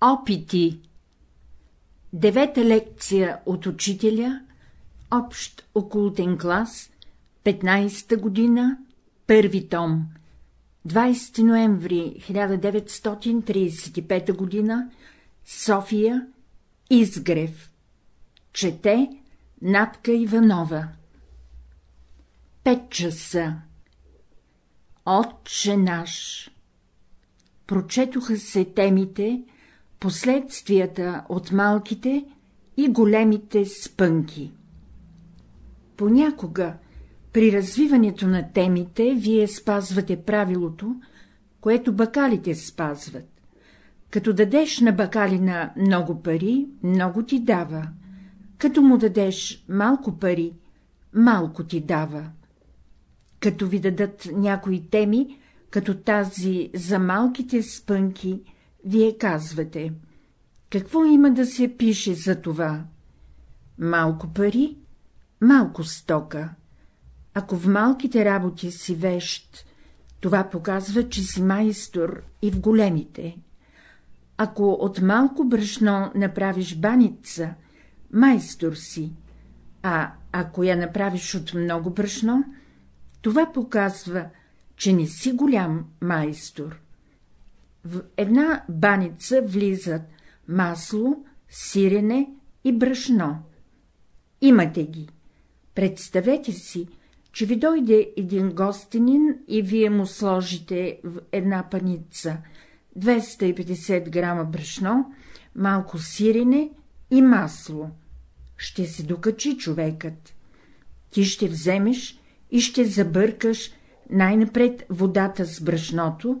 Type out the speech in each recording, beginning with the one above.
Опити Девета лекция от учителя, общ окултен клас, 15-та година, първи том, 20 ноември 1935 година, София, Изгрев. Чете Натка Иванова. Пет часа. Отче наш. Прочетоха се темите, последствията от малките и големите спънки. Понякога, при развиването на темите, вие спазвате правилото, което бакалите спазват. Като дадеш на бакалина много пари, много ти дава. Като му дадеш малко пари, малко ти дава. Като ви дадат някои теми, като тази за малките спънки, вие казвате — какво има да се пише за това? Малко пари, малко стока. Ако в малките работи си вещ, това показва, че си майстор и в големите. Ако от малко брашно направиш баница, майстор си, а ако я направиш от много брашно, това показва, че не си голям майстор. В една баница влизат масло, сирене и брашно. Имате ги. Представете си, че ви дойде един гостенин и вие му сложите в една паница 250 грама брашно, малко сирене и масло. Ще се докачи човекът. Ти ще вземеш и ще забъркаш най-напред водата с брашното,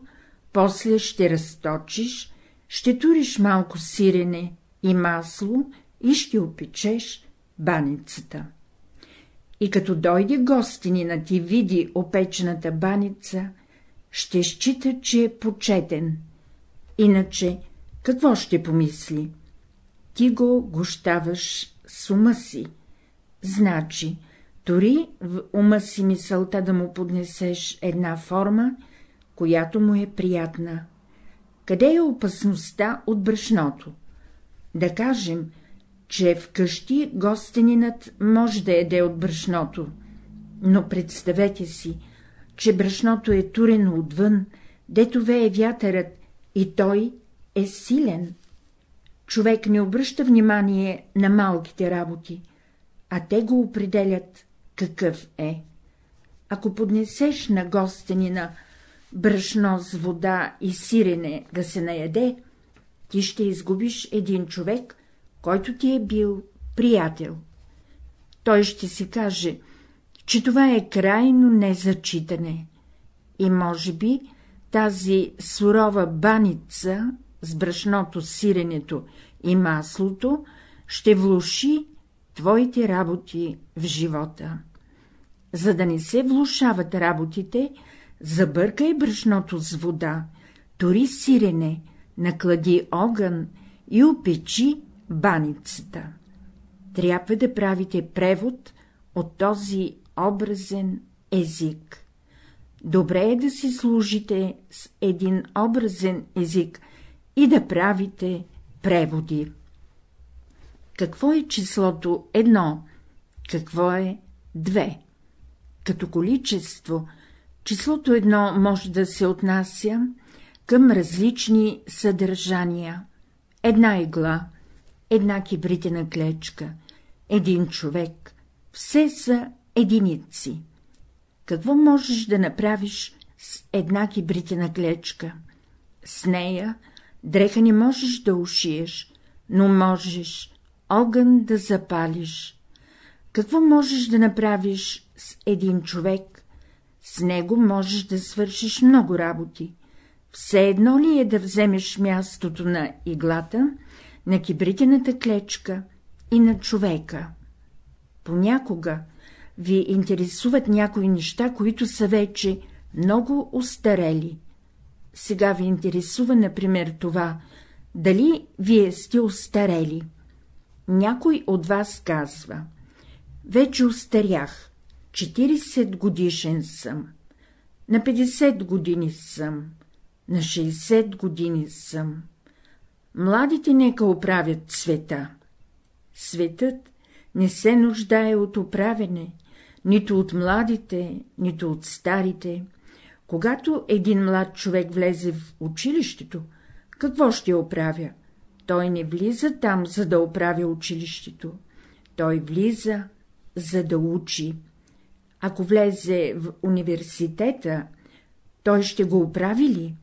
после ще разточиш, ще туриш малко сирене и масло и ще опечеш баницата. И като дойде гостинина ти види опечената баница, ще счита, че е почетен. Иначе какво ще помисли? Ти го гощаваш с ума си. Значи, дори в ума си мисълта да му поднесеш една форма, която му е приятна. Къде е опасността от брашното? Да кажем, че вкъщи гостенинът може да еде от брашното, но представете си, че брашното е турено отвън, дето вее вятърът, и той е силен. Човек не обръща внимание на малките работи, а те го определят какъв е. Ако поднесеш на гостенина брашно с вода и сирене да се наяде, ти ще изгубиш един човек, който ти е бил приятел. Той ще си каже, че това е крайно незачитане и може би тази сурова баница с брашното, сиренето и маслото ще влуши твоите работи в живота. За да не се влушават работите, забъркай брашното с вода, тори сирене, наклади огън и опечи баницата. Трябва да правите превод от този образен език. Добре е да си служите с един образен език и да правите преводи. Какво е числото едно? Какво е две? Като количество, числото едно може да се отнася към различни съдържания. Една игла, една кибритена клечка, един човек, все са единици. Какво можеш да направиш с една кибритена клечка? С нея дреха не можеш да ушиеш, но можеш огън да запалиш. Какво можеш да направиш с един човек? С него можеш да свършиш много работи. Все едно ли е да вземеш мястото на иглата, на кибритената клечка и на човека? Понякога ви интересуват някои неща, които са вече много устарели. Сега ви интересува, например, това, дали вие сте устарели. Някой от вас казва — вече устарях, 40 годишен съм, на 50 години съм, на 60 години съм. Младите нека оправят света. Светът не се нуждае от оправене, нито от младите, нито от старите. Когато един млад човек влезе в училището, какво ще оправя? Той не влиза там, за да оправя училището. Той влиза, за да учи. Ако влезе в университета, той ще го оправи ли?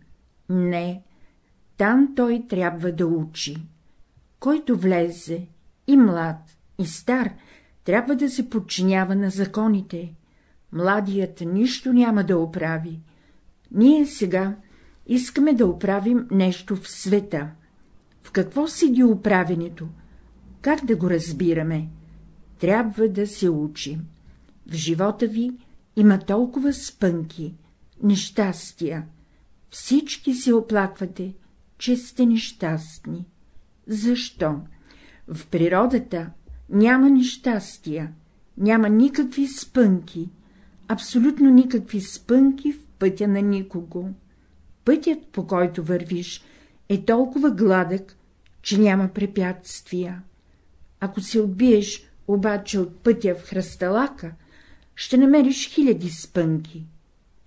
Не, там той трябва да учи. Който влезе, и млад, и стар, трябва да се подчинява на законите. Младият нищо няма да оправи. Ние сега искаме да оправим нещо в света. В какво седи оправенето? Как да го разбираме? Трябва да се учи. В живота ви има толкова спънки, нещастия. Всички се оплаквате, че сте нещастни. Защо? В природата няма нещастия, няма никакви спънки, абсолютно никакви спънки в пътя на никого. Пътят, по който вървиш, е толкова гладък, че няма препятствия. Ако се отбиеш обаче от пътя в хръсталака, ще намериш хиляди спънки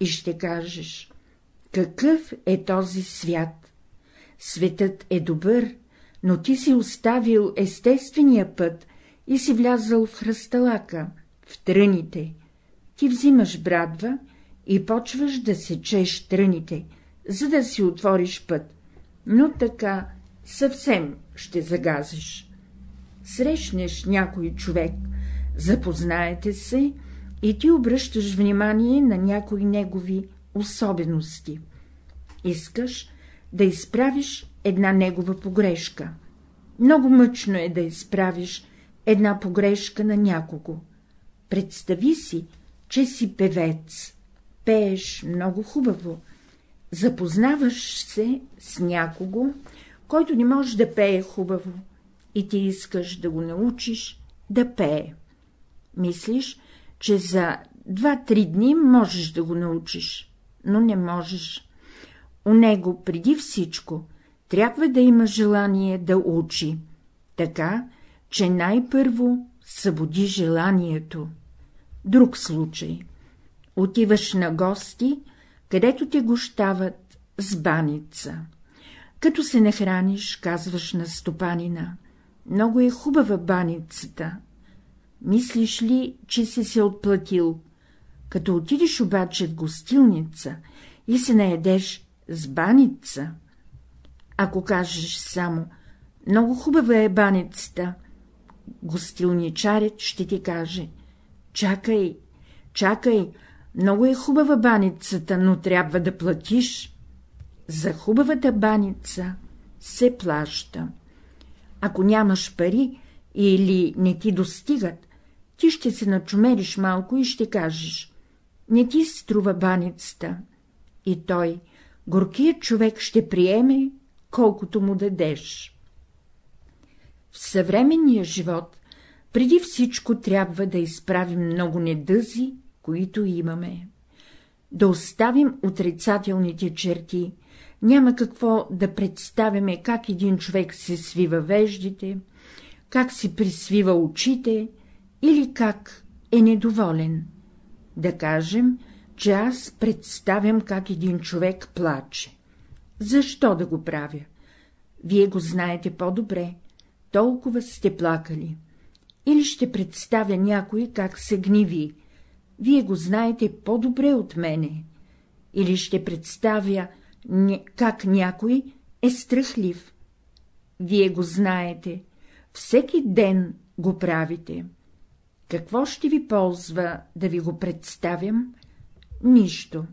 и ще кажеш — какъв е този свят? Светът е добър, но ти си оставил естествения път и си влязъл в хръсталака, в тръните. Ти взимаш брадва и почваш да сечеш тръните, за да си отвориш път, но така съвсем ще загазиш. Срещнеш някой човек, запознаете се и ти обръщаш внимание на някои негови особености. Искаш да изправиш една негова погрешка. Много мъчно е да изправиш една погрешка на някого. Представи си, че си певец, пееш много хубаво, запознаваш се с някого, който не може да пее хубаво, и ти искаш да го научиш да пее. Мислиш, че за два-три дни можеш да го научиш, но не можеш. У него преди всичко трябва да има желание да учи, така, че най-първо събуди желанието. Друг случай. Отиваш на гости, където те гощават с баница. Като се нахраниш, казваш на стопанина. Много е хубава баницата. Мислиш ли, че си се отплатил? Като отидеш обаче в гостилница и се наедеш с баница, ако кажеш само много хубава е баницата, гостилничарят ще ти каже — чакай, чакай, много е хубава баницата, но трябва да платиш. За хубавата баница се плаща. Ако нямаш пари или не ти достигат, ти ще се начумериш малко и ще кажеш — не ти струва баницата. И той, горкият човек, ще приеме, колкото му дадеш. В съвременния живот преди всичко трябва да изправим много недъзи, които имаме. Да оставим отрицателните черти, няма какво да представяме как един човек се свива веждите, как си присвива очите или как е недоволен. Да кажем, че аз представям как един човек плаче. Защо да го правя? Вие го знаете по-добре, толкова сте плакали. Или ще представя някой как се гниви, вие го знаете по-добре от мене. Или ще представя как някой е страхлив. Вие го знаете, всеки ден го правите. Какво ще ви ползва да ви го представям? Нищо.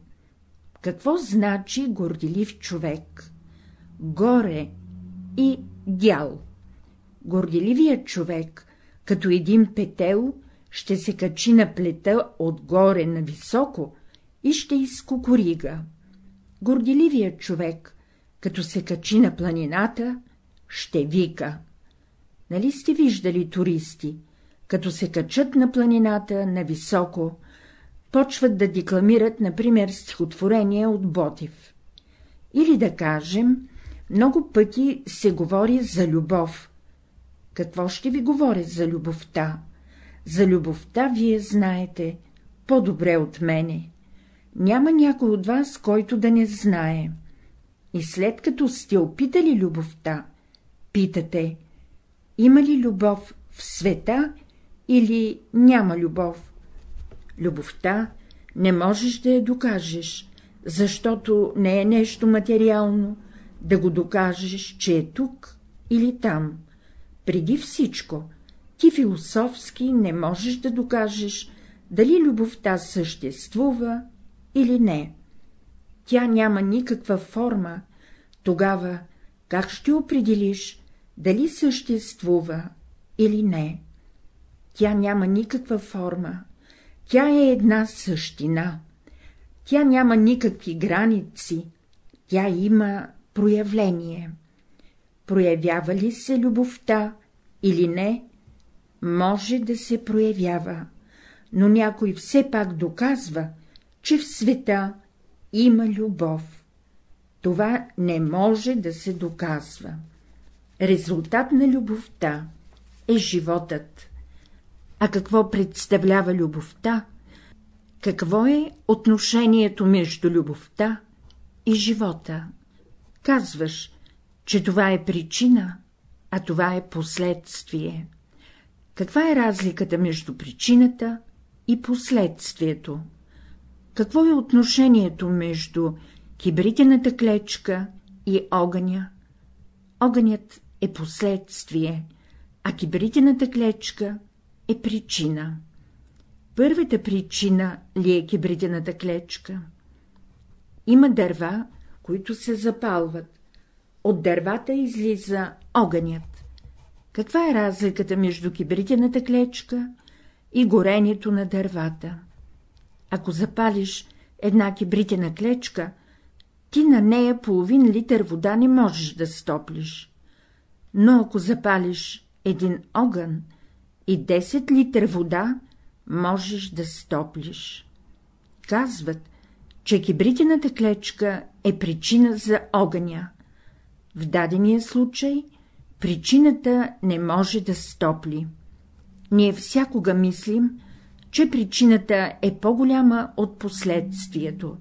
Какво значи горделив човек? Горе и дял. Горделивият човек, като един петел, ще се качи на плета отгоре на високо и ще изкукорига. Горделивият човек, като се качи на планината, ще вика. Нали сте виждали туристи, като се качат на планината на високо, почват да декламират, например, стихотворения от Ботев. Или да кажем, много пъти се говори за любов. Какво ще ви говоря за любовта? За любовта вие знаете по-добре от мене. Няма някой от вас, който да не знае. И след като сте опитали любовта, питате, има ли любов в света или няма любов? Любовта не можеш да я докажеш, защото не е нещо материално, да го докажеш, че е тук или там. Преди всичко, ти философски не можеш да докажеш, дали любовта съществува или не. Тя няма никаква форма, тогава как ще определиш, дали съществува или не? Тя няма никаква форма, тя е една същина, тя няма никакви граници, тя има проявление. Проявява ли се любовта или не, може да се проявява, но някой все пак доказва, че в света има любов. Това не може да се доказва. Резултат на любовта е животът. А какво представлява любовта? Какво е отношението между любовта и живота? Казваш, че това е причина, а това е последствие. Каква е разликата между причината и последствието? Какво е отношението между кибритената клечка и огъня? Огънят е последствие, а кибритената клечка е причина. Първата причина ли е кибритената клечка? Има дърва, които се запалват. От дървата излиза огънят. Каква е разликата между кибритената клечка и горението на дървата? Ако запалиш една кибритена клечка, ти на нея половин литър вода не можеш да стоплиш. Но ако запалиш един огън и 10 литър вода, можеш да стоплиш. Казват, че кибритената клечка е причина за огъня. В дадения случай причината не може да стопли. Ние всякога мислим, че причината е по-голяма от последствието.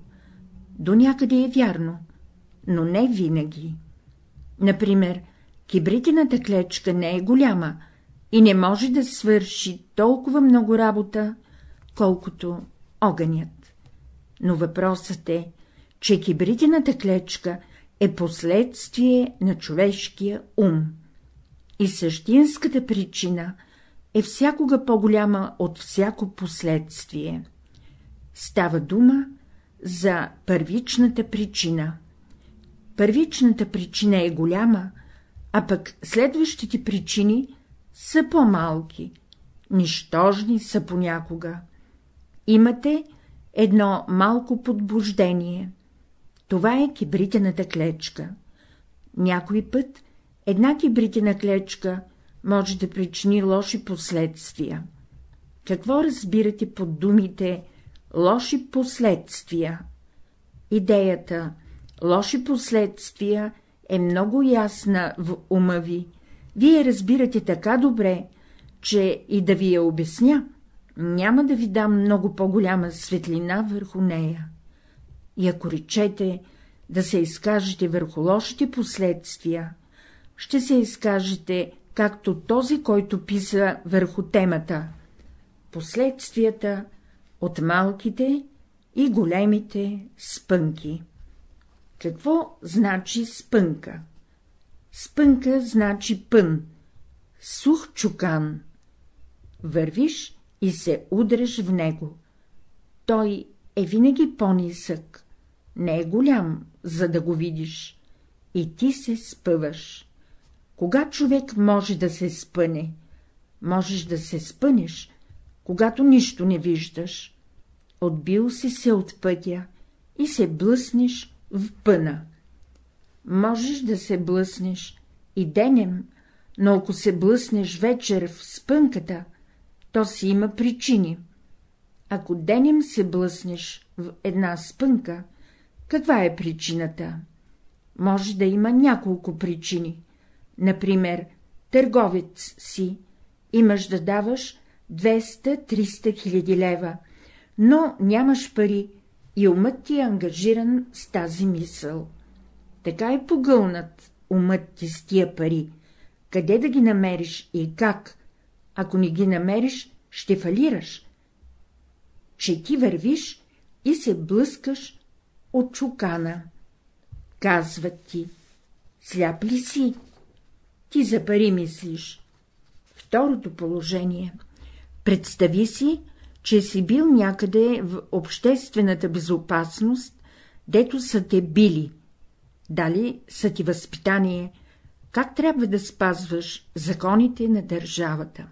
До някъде е вярно, но не винаги. Например, кибритината клечка не е голяма и не може да свърши толкова много работа, колкото огънят. Но въпросът е, че кибритината клечка е последствие на човешкия ум. И същинската причина е всякога по-голяма от всяко последствие. Става дума за първичната причина. Първичната причина е голяма, а пък следващите причини са по-малки, нищожни са понякога. Имате едно малко подбуждение. Това е кибритената клечка. Някой път една кибритена клечка може да причини лоши последствия. Какво разбирате под думите лоши последствия? Идеята лоши последствия е много ясна в ума ви. Вие разбирате така добре, че и да ви я обясня, няма да ви дам много по-голяма светлина върху нея. И ако речете да се изкажете върху лошите последствия, ще се изкажете както този, който писа върху темата — последствията от малките и големите спънки. Какво значи спънка? Спънка значи пън, сух чукан. Вървиш и се удреш в него. Той е винаги по-нисък, не е голям, за да го видиш, и ти се спъваш. Кога човек може да се спъне? Можеш да се спънеш, когато нищо не виждаш. Отбил си се от пътя и се блъснеш в пъна. Можеш да се блъснеш и денем, но ако се блъснеш вечер в спънката, то си има причини. Ако денем се блъснеш в една спънка, каква е причината? може да има няколко причини. Например, търговец си, имаш да даваш 200-300 хиляди лева, но нямаш пари и умът ти е ангажиран с тази мисъл. Така е погълнат умът ти с тия пари. Къде да ги намериш и как? Ако не ги намериш, ще фалираш. Че ти вървиш и се блъскаш от чукана. Казват ти, сляп ли си? Ти за пари мислиш. Второто положение. Представи си, че си бил някъде в обществената безопасност, дето са те били. Дали са ти възпитание, как трябва да спазваш законите на държавата.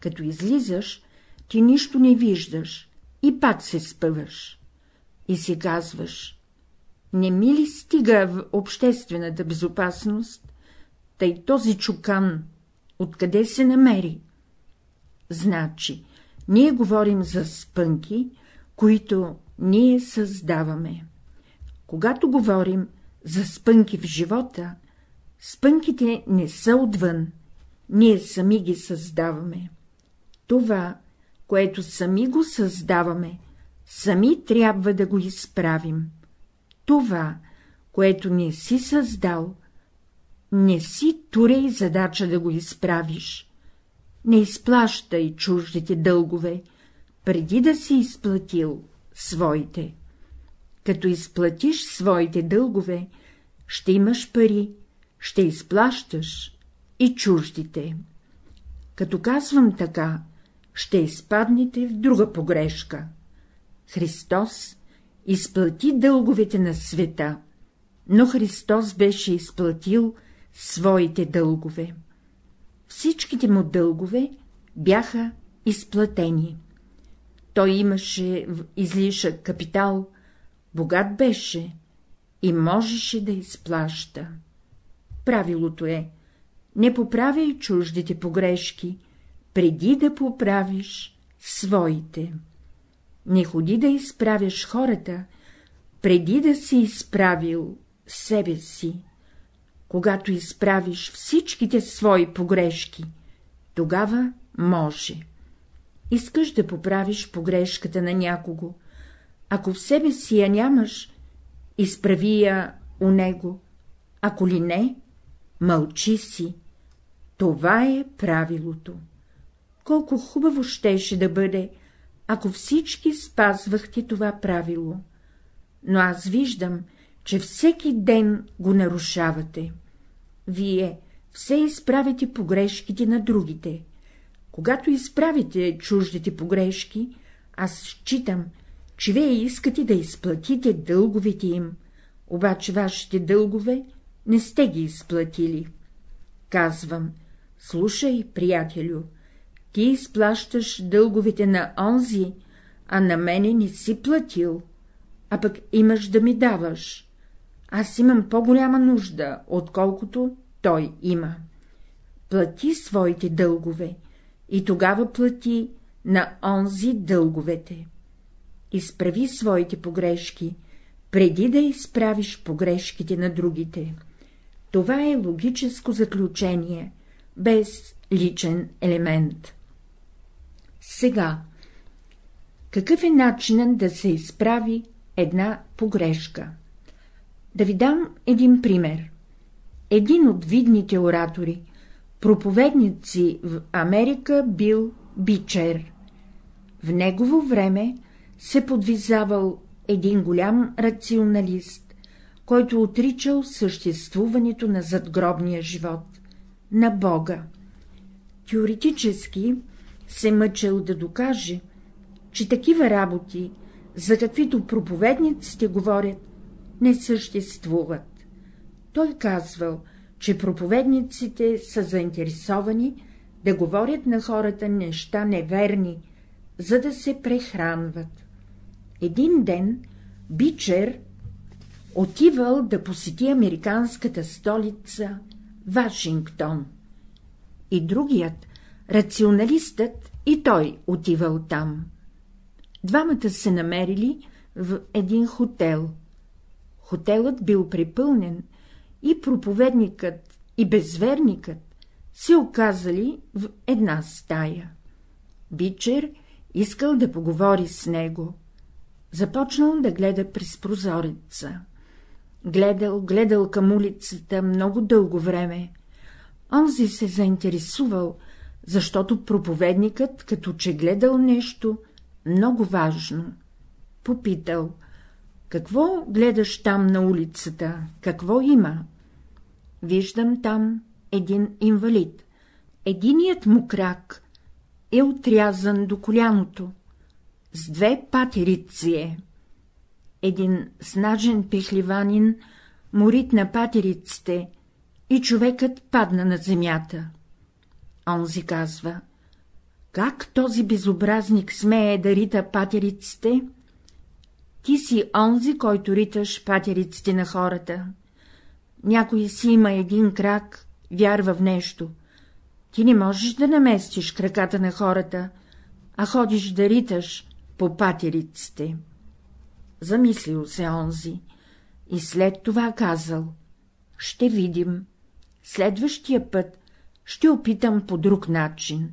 Като излизаш, ти нищо не виждаш и пак се спъваш. И си казваш, не ми ли стига в обществената безопасност, тъй този чукан, откъде се намери? Значи, ние говорим за спънки, които ние създаваме. Когато говорим за спънки в живота, спънките не са отвън, ние сами ги създаваме. Това, което сами го създаваме, сами трябва да го изправим. Това, което не си създал, не си турей задача да го изправиш. Не изплащай чуждите дългове, преди да си изплатил своите. Като изплатиш своите дългове, ще имаш пари, ще изплащаш и чуждите. Като казвам така, ще изпаднете в друга погрешка. Христос изплати дълговете на света, но Христос беше изплатил своите дългове. Всичките му дългове бяха изплатени. Той имаше излишък капитал, богат беше и можеше да изплаща. Правилото е — не поправяй чуждите погрешки, преди да поправиш своите. Не ходи да изправяш хората, преди да си изправил себе си. Когато изправиш всичките свои погрешки, тогава може. Искаш да поправиш погрешката на някого, ако в себе си я нямаш, изправи я у него, ако ли не, мълчи си. Това е правилото. Колко хубаво щеше да бъде, ако всички спазвахте това правило. Но аз виждам, че всеки ден го нарушавате. Вие все изправите погрешките на другите. Когато изправите чуждите погрешки, аз считам, че вие искате да изплатите дълговете им, обаче вашите дългове не сте ги изплатили. Казвам, слушай, приятелю, ти изплащаш дълговете на онзи, а на мене не си платил, а пък имаш да ми даваш. Аз имам по-голяма нужда, отколкото той има. Плати своите дългове и тогава плати на онзи дълговете. Изправи своите погрешки, преди да изправиш погрешките на другите. Това е логическо заключение, без личен елемент. Сега, какъв е начинът да се изправи една погрешка? Да ви дам един пример. Един от видните оратори, проповедници в Америка, бил Бичер. В негово време се подвизавал един голям рационалист, който отричал съществуването на задгробния живот, на Бога. Теоретически се мъчил да докаже, че такива работи, за каквито проповедниците говорят, не съществуват. Той казвал, че проповедниците са заинтересовани да говорят на хората неща неверни, за да се прехранват. Един ден Бичер отивал да посети американската столица Вашингтон. И другият, рационалистът, и той отивал там. Двамата се намерили в един хотел. Хотелът бил припълнен и проповедникът, и безверникът се оказали в една стая. Бичер искал да поговори с него. Започнал да гледа през прозореца. Гледал, гледал към улицата много дълго време. Онзи се заинтересувал, защото проповедникът, като че гледал нещо много важно, попитал — какво гледаш там на улицата, какво има? Виждам там един инвалид. Единият му крак е отрязан до коляното, с две патерици е. Един снажен пехливанин морит на патериците и човекът падна на земята. Онзи казва — как този безобразник смее да рита патериците? Ти си онзи, който риташ патериците на хората. Някой си има един крак, вярва в нещо. Ти не можеш да наместиш краката на хората, а ходиш да риташ по патериците. Замислил се онзи и след това казал — ще видим. Следващия път ще опитам по друг начин.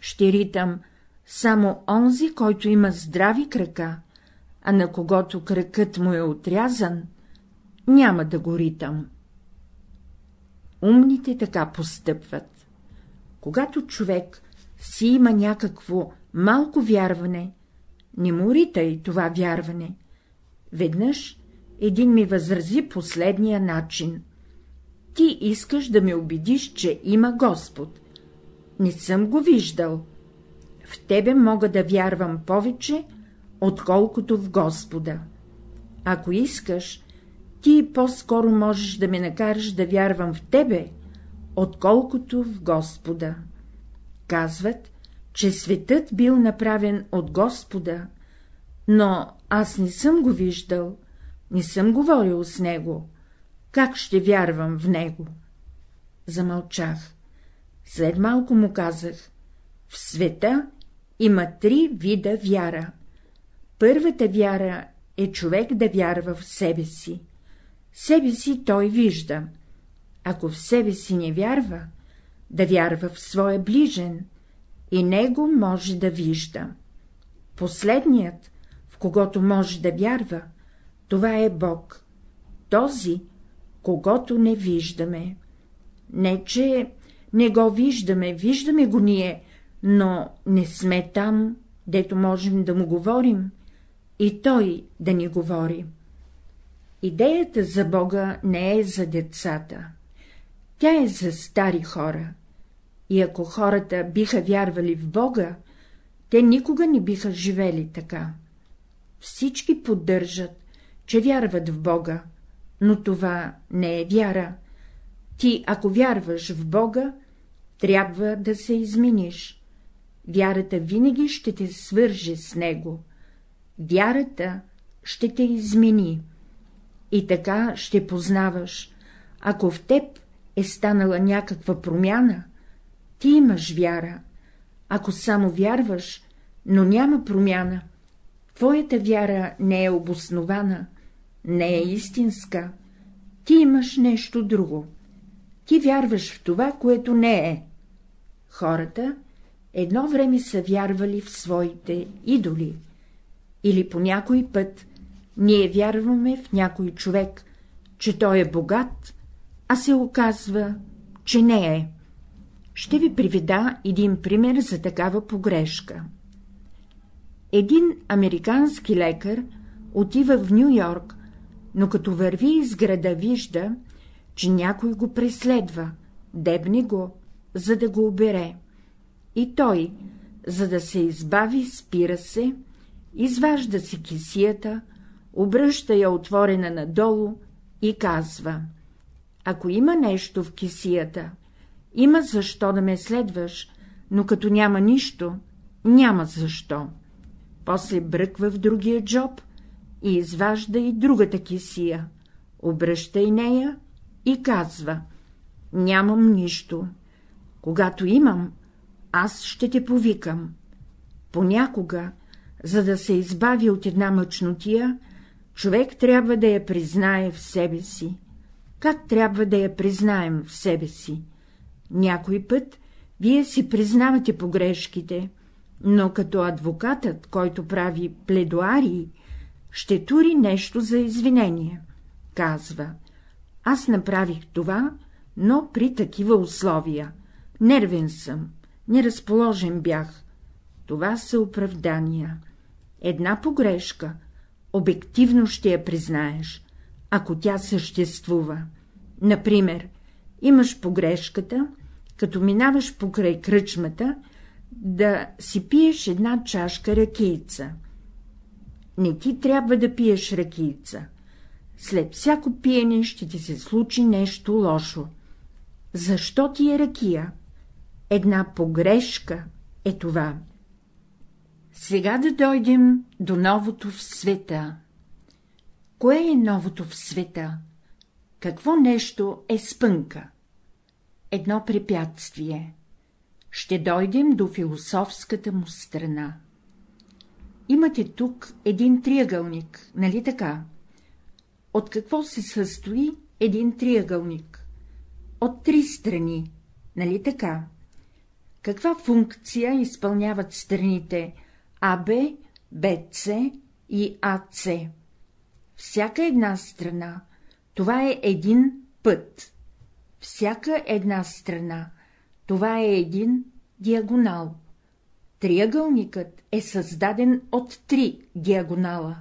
Ще ритам само онзи, който има здрави крака, а на когото кракът му е отрязан, няма да го ритам. Умните така постъпват. Когато човек си има някакво малко вярване, не му ритай това вярване. Веднъж един ми възрази последния начин. Ти искаш да ме убедиш, че има Господ. Не съм го виждал. В тебе мога да вярвам повече, отколкото в Господа. Ако искаш, ти по-скоро можеш да ме накараш да вярвам в тебе, отколкото в Господа. Казват, че светът бил направен от Господа, но аз не съм го виждал, не съм говорил с него. Как ще вярвам в него? Замълчах. След малко му казах, в света има три вида вяра. Първата вяра е човек да вярва в себе си. Себе си той вижда. Ако в себе си не вярва, да вярва в своя ближен, и него може да вижда. Последният, в когото може да вярва, това е Бог, този, когато не виждаме. Не, че не го виждаме, виждаме го ние, но не сме там, дето можем да му говорим, и той да ни говори. Идеята за Бога не е за децата. Тя е за стари хора. И ако хората биха вярвали в Бога, те никога не биха живели така. Всички поддържат, че вярват в Бога, но това не е вяра. Ти, ако вярваш в Бога, трябва да се измениш. Вярата винаги ще те свърже с Него. Вярата ще те измени. И така ще познаваш, ако в теб е станала някаква промяна, ти имаш вяра. Ако само вярваш, но няма промяна, твоята вяра не е обоснована, не е истинска, ти имаш нещо друго. Ти вярваш в това, което не е. Хората едно време са вярвали в своите идоли, или по някой път ние вярваме в някой човек, че той е богат, а се оказва, че не е. Ще ви приведа един пример за такава погрешка. Един американски лекар отива в Нью-Йорк, но като върви из града, вижда, че някой го преследва, дебне го, за да го обере. И той, за да се избави, спира се, изважда си кисията, обръща я отворена надолу и казва — ако има нещо в кисията, има защо да ме следваш, но като няма нищо, няма защо. После бръква в другия джоб и изважда и другата кисия, обръща и нея и казва — нямам нищо. Когато имам, аз ще те повикам. Понякога, за да се избави от една мъчнотия, човек трябва да я признае в себе си. как трябва да я признаем в себе си. Някой път вие си признавате погрешките, но като адвокатът, който прави пледуарии, ще тури нещо за извинение. Казва, аз направих това, но при такива условия. Нервен съм, неразположен бях. Това са оправдания. Една погрешка, обективно ще я признаеш, ако тя съществува. Например, имаш погрешката, като минаваш покрай кръчмата, да си пиеш една чашка ракийца. Не ти трябва да пиеш ракийца. След всяко пиене ще ти се случи нещо лошо. Защо ти е ракия? Една погрешка е това. Сега да дойдем до новото в света. Кое е новото в света? Какво нещо е спънка? Едно препятствие. Ще дойдем до философската му страна. Имате тук един триъгълник, нали така? От какво се състои един триъгълник? От три страни, нали така? Каква функция изпълняват страните АБ, БЦ и АЦ? Всяка една страна, това е един път. Всяка една страна, това е един диагонал. Триъгълникът е създаден от три диагонала,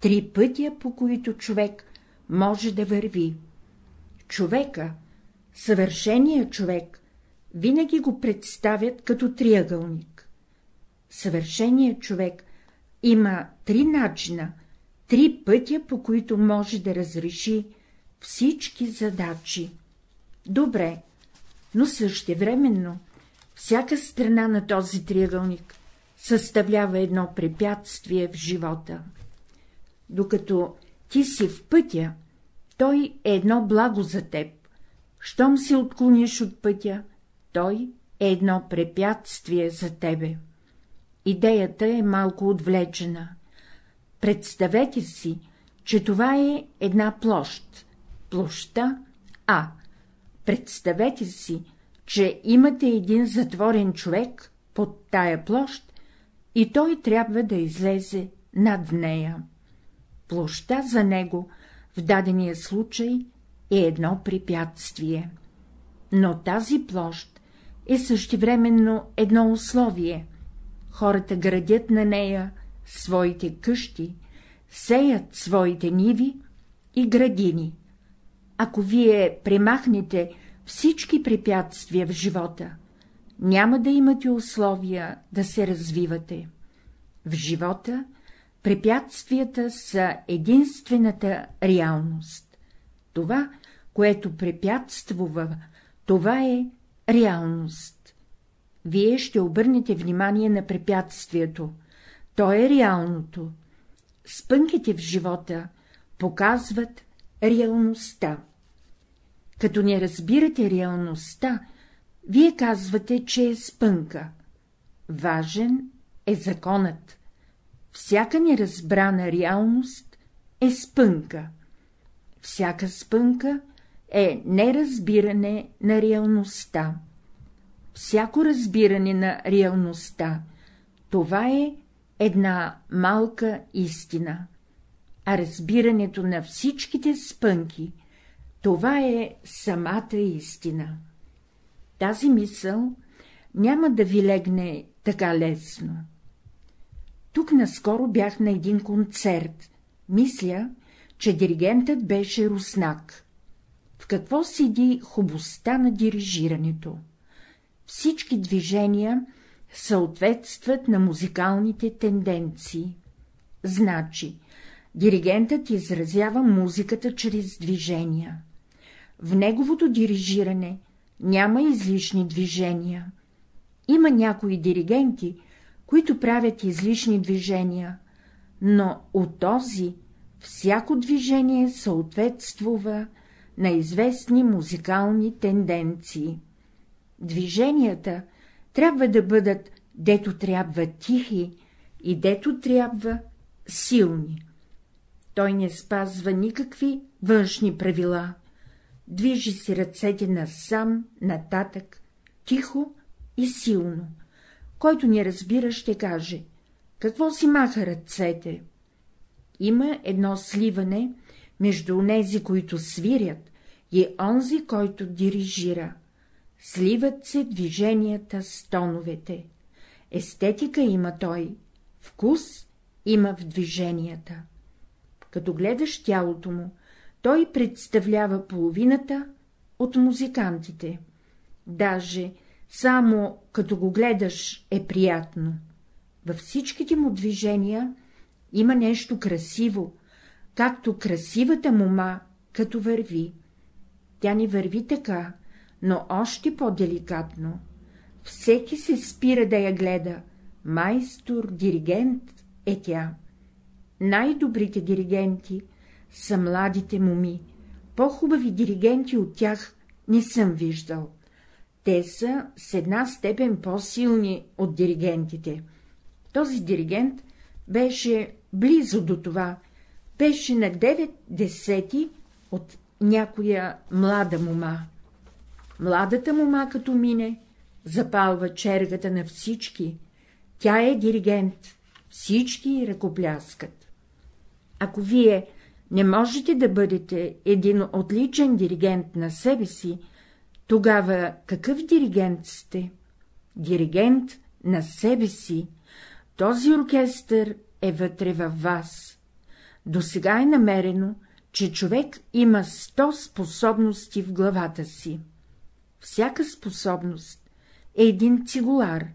три пътя, по които човек може да върви. Човека, съвършения човек, винаги го представят като триъгълник. Съвършеният човек има три начина, три пътя, по които може да разреши всички задачи. Добре, но същевременно всяка страна на този триъгълник съставлява едно препятствие в живота. Докато ти си в пътя, той е едно благо за теб. Щом се отклониш от пътя, той е едно препятствие за тебе. Идеята е малко отвлечена. Представете си, че това е една площ, площа А. Представете си, че имате един затворен човек под тая площ и той трябва да излезе над нея. Площа за него в дадения случай е едно препятствие. Но тази площ е същевременно едно условие. Хората градят на нея своите къщи, сеят своите ниви и градини. Ако вие премахнете всички препятствия в живота, няма да имате условия да се развивате. В живота препятствията са единствената реалност. Това, което препятствува, това е реалност. Вие ще обърнете внимание на препятствието, то е реалното. Спънките в живота показват реалността. Като не разбирате реалността, вие казвате, че е спънка. Важен е законът. Всяка неразбрана реалност е спънка. Всяка спънка е неразбиране на реалността. Всяко разбиране на реалността — това е една малка истина, а разбирането на всичките спънки — това е самата истина. Тази мисъл няма да ви легне така лесно. Тук наскоро бях на един концерт. Мисля, че диригентът беше руснак. В какво седи хубостта на дирижирането? Всички движения съответстват на музикалните тенденции. Значи, диригентът изразява музиката чрез движения. В неговото дирижиране няма излишни движения. Има някои диригенти, които правят излишни движения, но от този всяко движение съответствува на известни музикални тенденции. Движенията трябва да бъдат дето трябва тихи и дето трябва силни. Той не спазва никакви външни правила, движи си ръцете насам, нататък, тихо и силно. Който ни разбира, ще каже — какво си маха ръцете? Има едно сливане между онези, които свирят, и онзи, който дирижира. Сливат се движенията с тоновете. Естетика има той, вкус има в движенията. Като гледаш тялото му, той представлява половината от музикантите. Даже само като го гледаш е приятно. Във всичките му движения има нещо красиво, както красивата мума, като върви. Тя не върви така, но още по-деликатно. Всеки се спира да я гледа. Майстор, диригент е тя. Най-добрите диригенти са младите моми. По-хубави диригенти от тях не съм виждал. Те са с една степен по-силни от диригентите. Този диригент беше близо до това, беше на 9 десети от някоя млада мома. Младата мома, като мине, запалва чергата на всички, тя е диригент, всички ръкопляскат. Ако вие не можете да бъдете един отличен диригент на себе си, тогава какъв диригент сте? Диригент на себе си. Този оркестър е вътре във вас. До сега е намерено, че човек има сто способности в главата си. Всяка способност е един цигулар,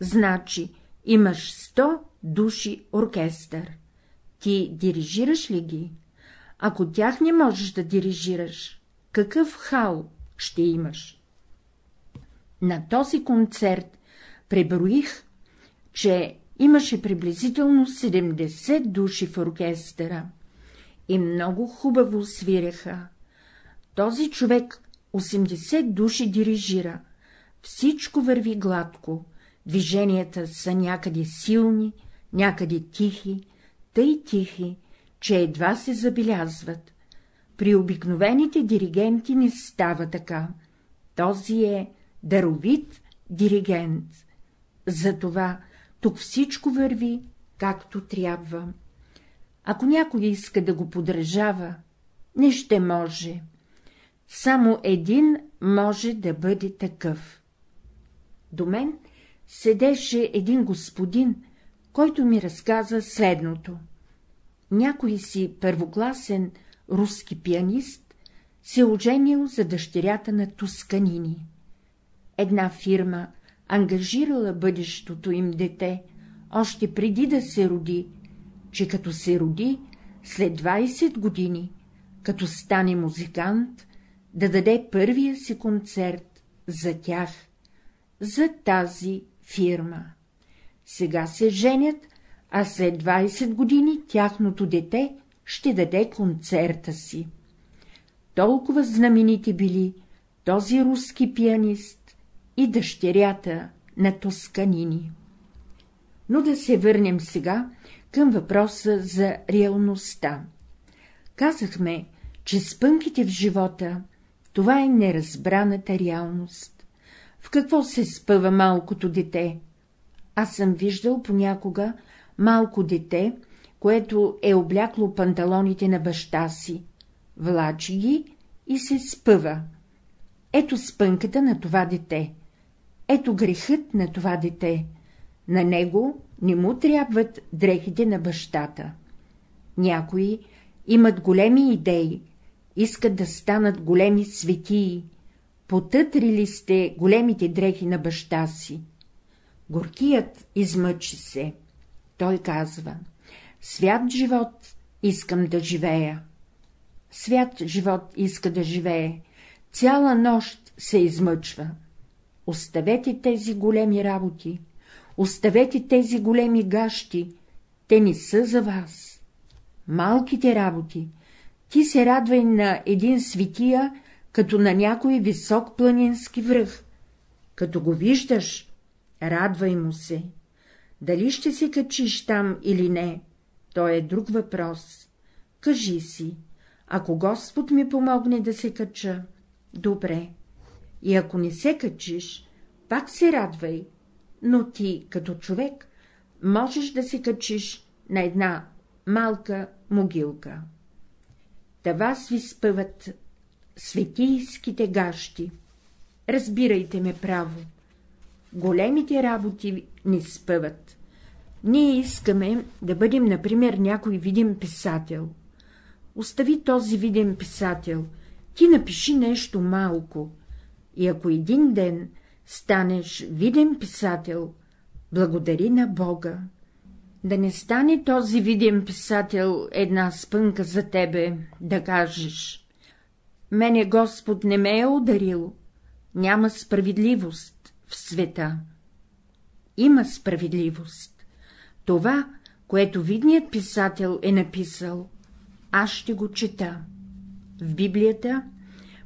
значи имаш сто души оркестър. Ти дирижираш ли ги? Ако тях не можеш да дирижираш, какъв хал ще имаш? На този концерт преброих, че имаше приблизително 70 души в оркестъра и много хубаво свиреха. Този човек 80 души дирижира, всичко върви гладко, движенията са някъде силни, някъде тихи, тъй тихи, че едва се забелязват. При обикновените диригенти не става така. Този е даровит диригент. Затова тук всичко върви, както трябва. Ако някой иска да го подражава, не ще може. Само един може да бъде такъв. До мен седеше един господин, който ми разказа следното. Някой си първокласен руски пианист се оженил за дъщерята на Тусканини. Една фирма ангажирала бъдещото им дете, още преди да се роди, че като се роди, след 20 години, като стане музикант, да даде първия си концерт за тях, за тази фирма. Сега се женят, а след 20 години тяхното дете ще даде концерта си. Толкова знаменити били този руски пианист и дъщерята на Тосканини. Но да се върнем сега към въпроса за реалността. Казахме, че спънките в живота — това е неразбраната реалност. В какво се спъва малкото дете? Аз съм виждал понякога малко дете, което е облякло панталоните на баща си, влачи ги и се спъва. Ето спънката на това дете. Ето грехът на това дете. На него не му трябват дрехите на бащата. Някои имат големи идеи, искат да станат големи светии, потътрили сте големите дрехи на баща си. Горкият измъчи се. Той казва — свят живот искам да живея. Свят живот иска да живее, цяла нощ се измъчва. Оставете тези големи работи, оставете тези големи гащи, те не са за вас. Малките работи, ти се радвай на един светия, като на някой висок планински връх. Като го виждаш, радвай му се. Дали ще се качиш там или не, то е друг въпрос. Кажи си, Ако Господ ми помогне да се кача, добре. И ако не се качиш, пак се радвай, но ти, като човек, можеш да се качиш на една малка могилка. Та вас ви спъват светийските гащи. Разбирайте ме право. Големите работи ни спъват. Ние искаме да бъдем, например, някой видим писател. Остави този виден писател, ти напиши нещо малко, и ако един ден станеш виден писател, благодари на Бога. Да не стане този виден писател една спънка за тебе, да кажеш — мене Господ не ме е ударил, няма справедливост в света. Има справедливост. Това, което видният писател е написал, аз ще го чета. В Библията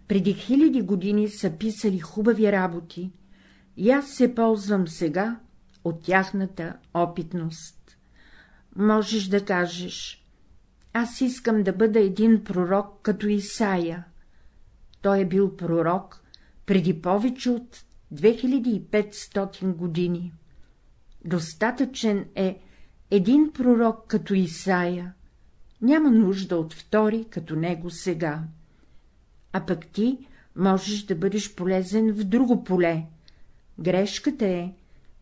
преди хиляди години са писали хубави работи, и аз се ползвам сега от тяхната опитност. Можеш да кажеш, аз искам да бъда един пророк като Исаия. Той е бил пророк преди повече от 2500 години. Достатъчен е един пророк като Исаия, няма нужда от втори като него сега. А пък ти можеш да бъдеш полезен в друго поле. Грешката е,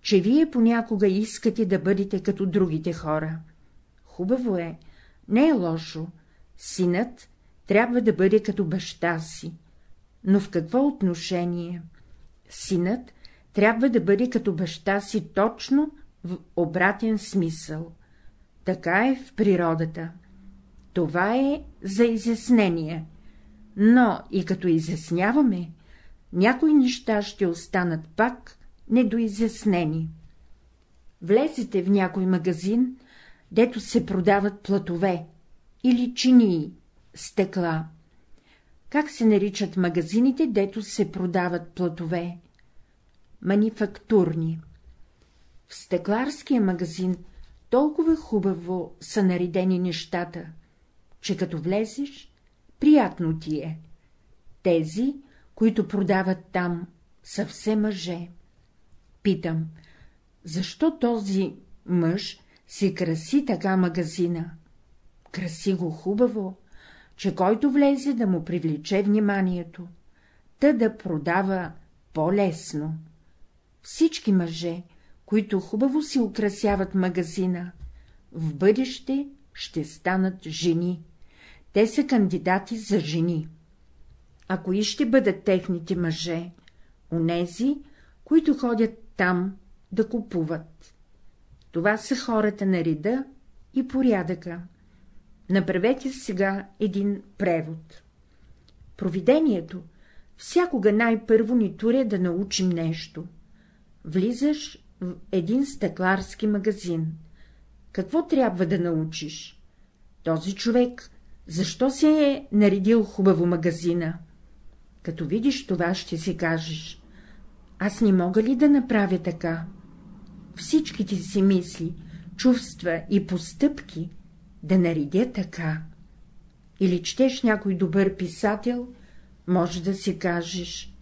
че вие понякога искате да бъдете като другите хора. Хубаво е, не е лошо, синът трябва да бъде като баща си. Но в какво отношение? Синът трябва да бъде като баща си точно в обратен смисъл. Така е в природата. Това е за изяснение, но и като изясняваме, някои неща ще останат пак недоизяснени. Влезете в някой магазин, дето се продават платове или чинии, стъкла. Как се наричат магазините, дето се продават платове? Манифактурни. В стъкларския магазин толкова хубаво са наредени нещата, че като влезеш, приятно ти е. Тези, които продават там, са все мъже. Питам, защо този мъж си краси така магазина? Краси го хубаво, че който влезе да му привлече вниманието, та да продава по-лесно. Всички мъже, които хубаво си украсяват магазина, в бъдеще ще станат жени. Те са кандидати за жени. А кои ще бъдат техните мъже? Онези, които ходят там да купуват. Това са хората на реда и порядъка. Направете сега един превод. Провидението всякога най-първо ни туря да научим нещо. Влизаш в един стъкларски магазин. Какво трябва да научиш? Този човек защо се е наредил хубаво магазина? Като видиш това, ще си кажеш, аз не мога ли да направя така? Всичките си мисли, чувства и постъпки да наредя така. Или четеш някой добър писател, може да си кажеш,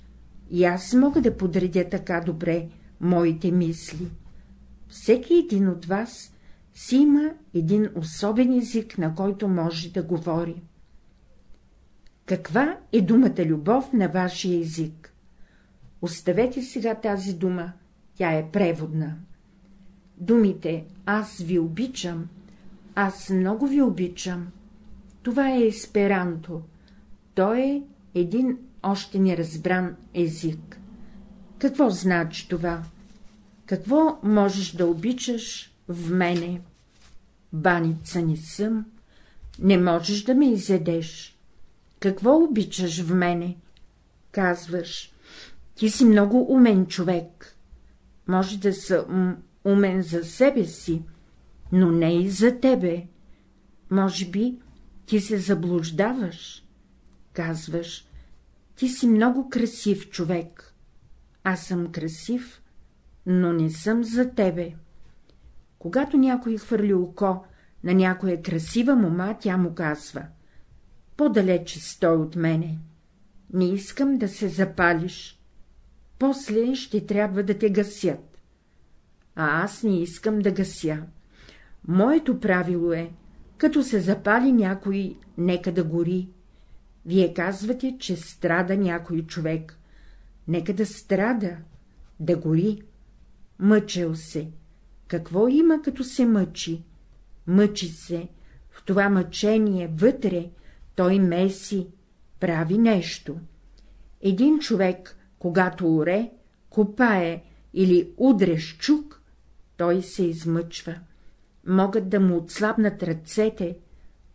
и аз мога да подредя така добре моите мисли. Всеки един от вас си има един особен език, на който може да говори. Каква е думата любов на вашия език? Оставете сега тази дума, тя е преводна. Думите «Аз ви обичам», «Аз много ви обичам», това е есперанто, то е един още неразбран език. Какво значи това? Какво можеш да обичаш в мене? Баница не съм, не можеш да ме изедеш. Какво обичаш в мене? Казваш, ти си много умен човек. Може да съм умен за себе си, но не и за тебе. Може би ти се заблуждаваш. Казваш, ти си много красив човек. Аз съм красив, но не съм за тебе. Когато някой хвърли око на някоя красива мома, тя му казва по-далече стой от мене. Не искам да се запалиш. После ще трябва да те гасят. А аз не искам да гася. Моето правило е, като се запали някой, нека да гори. Вие казвате, че страда някой човек. Нека да страда, да гори. Мъчил се. Какво има, като се мъчи? Мъчи се. В това мъчение вътре той меси, прави нещо. Един човек, когато оре, копае или удреш чук, той се измъчва. Могат да му отслабнат ръцете,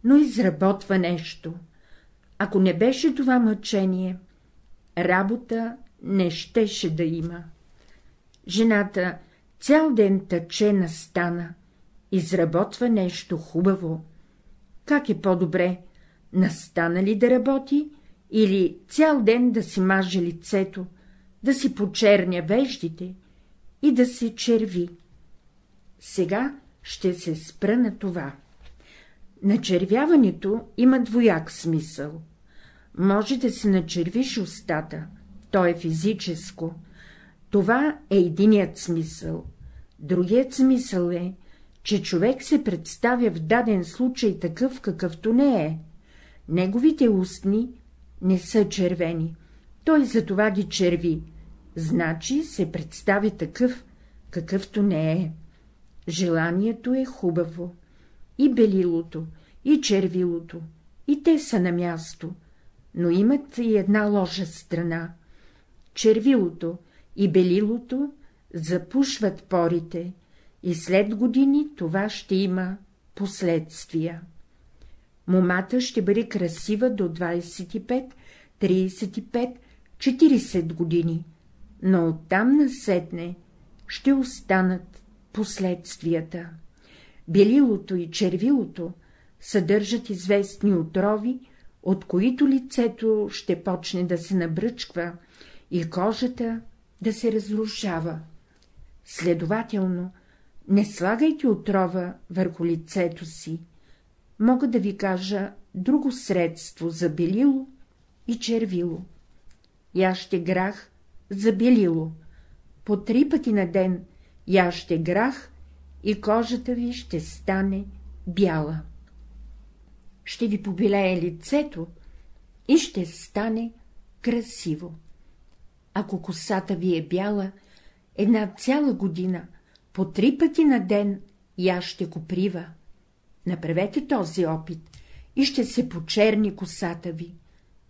но изработва нещо. Ако не беше това мъчение, работа не щеше да има. Жената цял ден тъче на стана, изработва нещо хубаво. Как е по-добре, настана ли да работи или цял ден да си маже лицето, да си почерня веждите и да се черви? Сега ще се спра на това. Начервяването има двояк смисъл. Може да се начервиш устата, то е физическо. Това е единият смисъл. Другият смисъл е, че човек се представя в даден случай такъв, какъвто не е. Неговите устни не са червени, той затова ги черви, значи се представи такъв, какъвто не е. Желанието е хубаво. И белилото, и червилото, и те са на място, но имат и една лоша страна. Червилото и белилото запушват порите, и след години това ще има последствия. Момата ще бъде красива до 25, 35, 40 години, но оттам насетне ще останат последствията. Белилото и червилото съдържат известни отрови, от които лицето ще почне да се набръчква и кожата да се разрушава. Следователно, не слагайте отрова върху лицето си. Мога да ви кажа друго средство за белило и червило. Яще грах за белило. По три пъти на ден яще грах и кожата ви ще стане бяла. Ще ви побелее лицето и ще стане красиво. Ако косата ви е бяла, една цяла година, по три пъти на ден я ще коприва. Направете този опит и ще се почерни косата ви.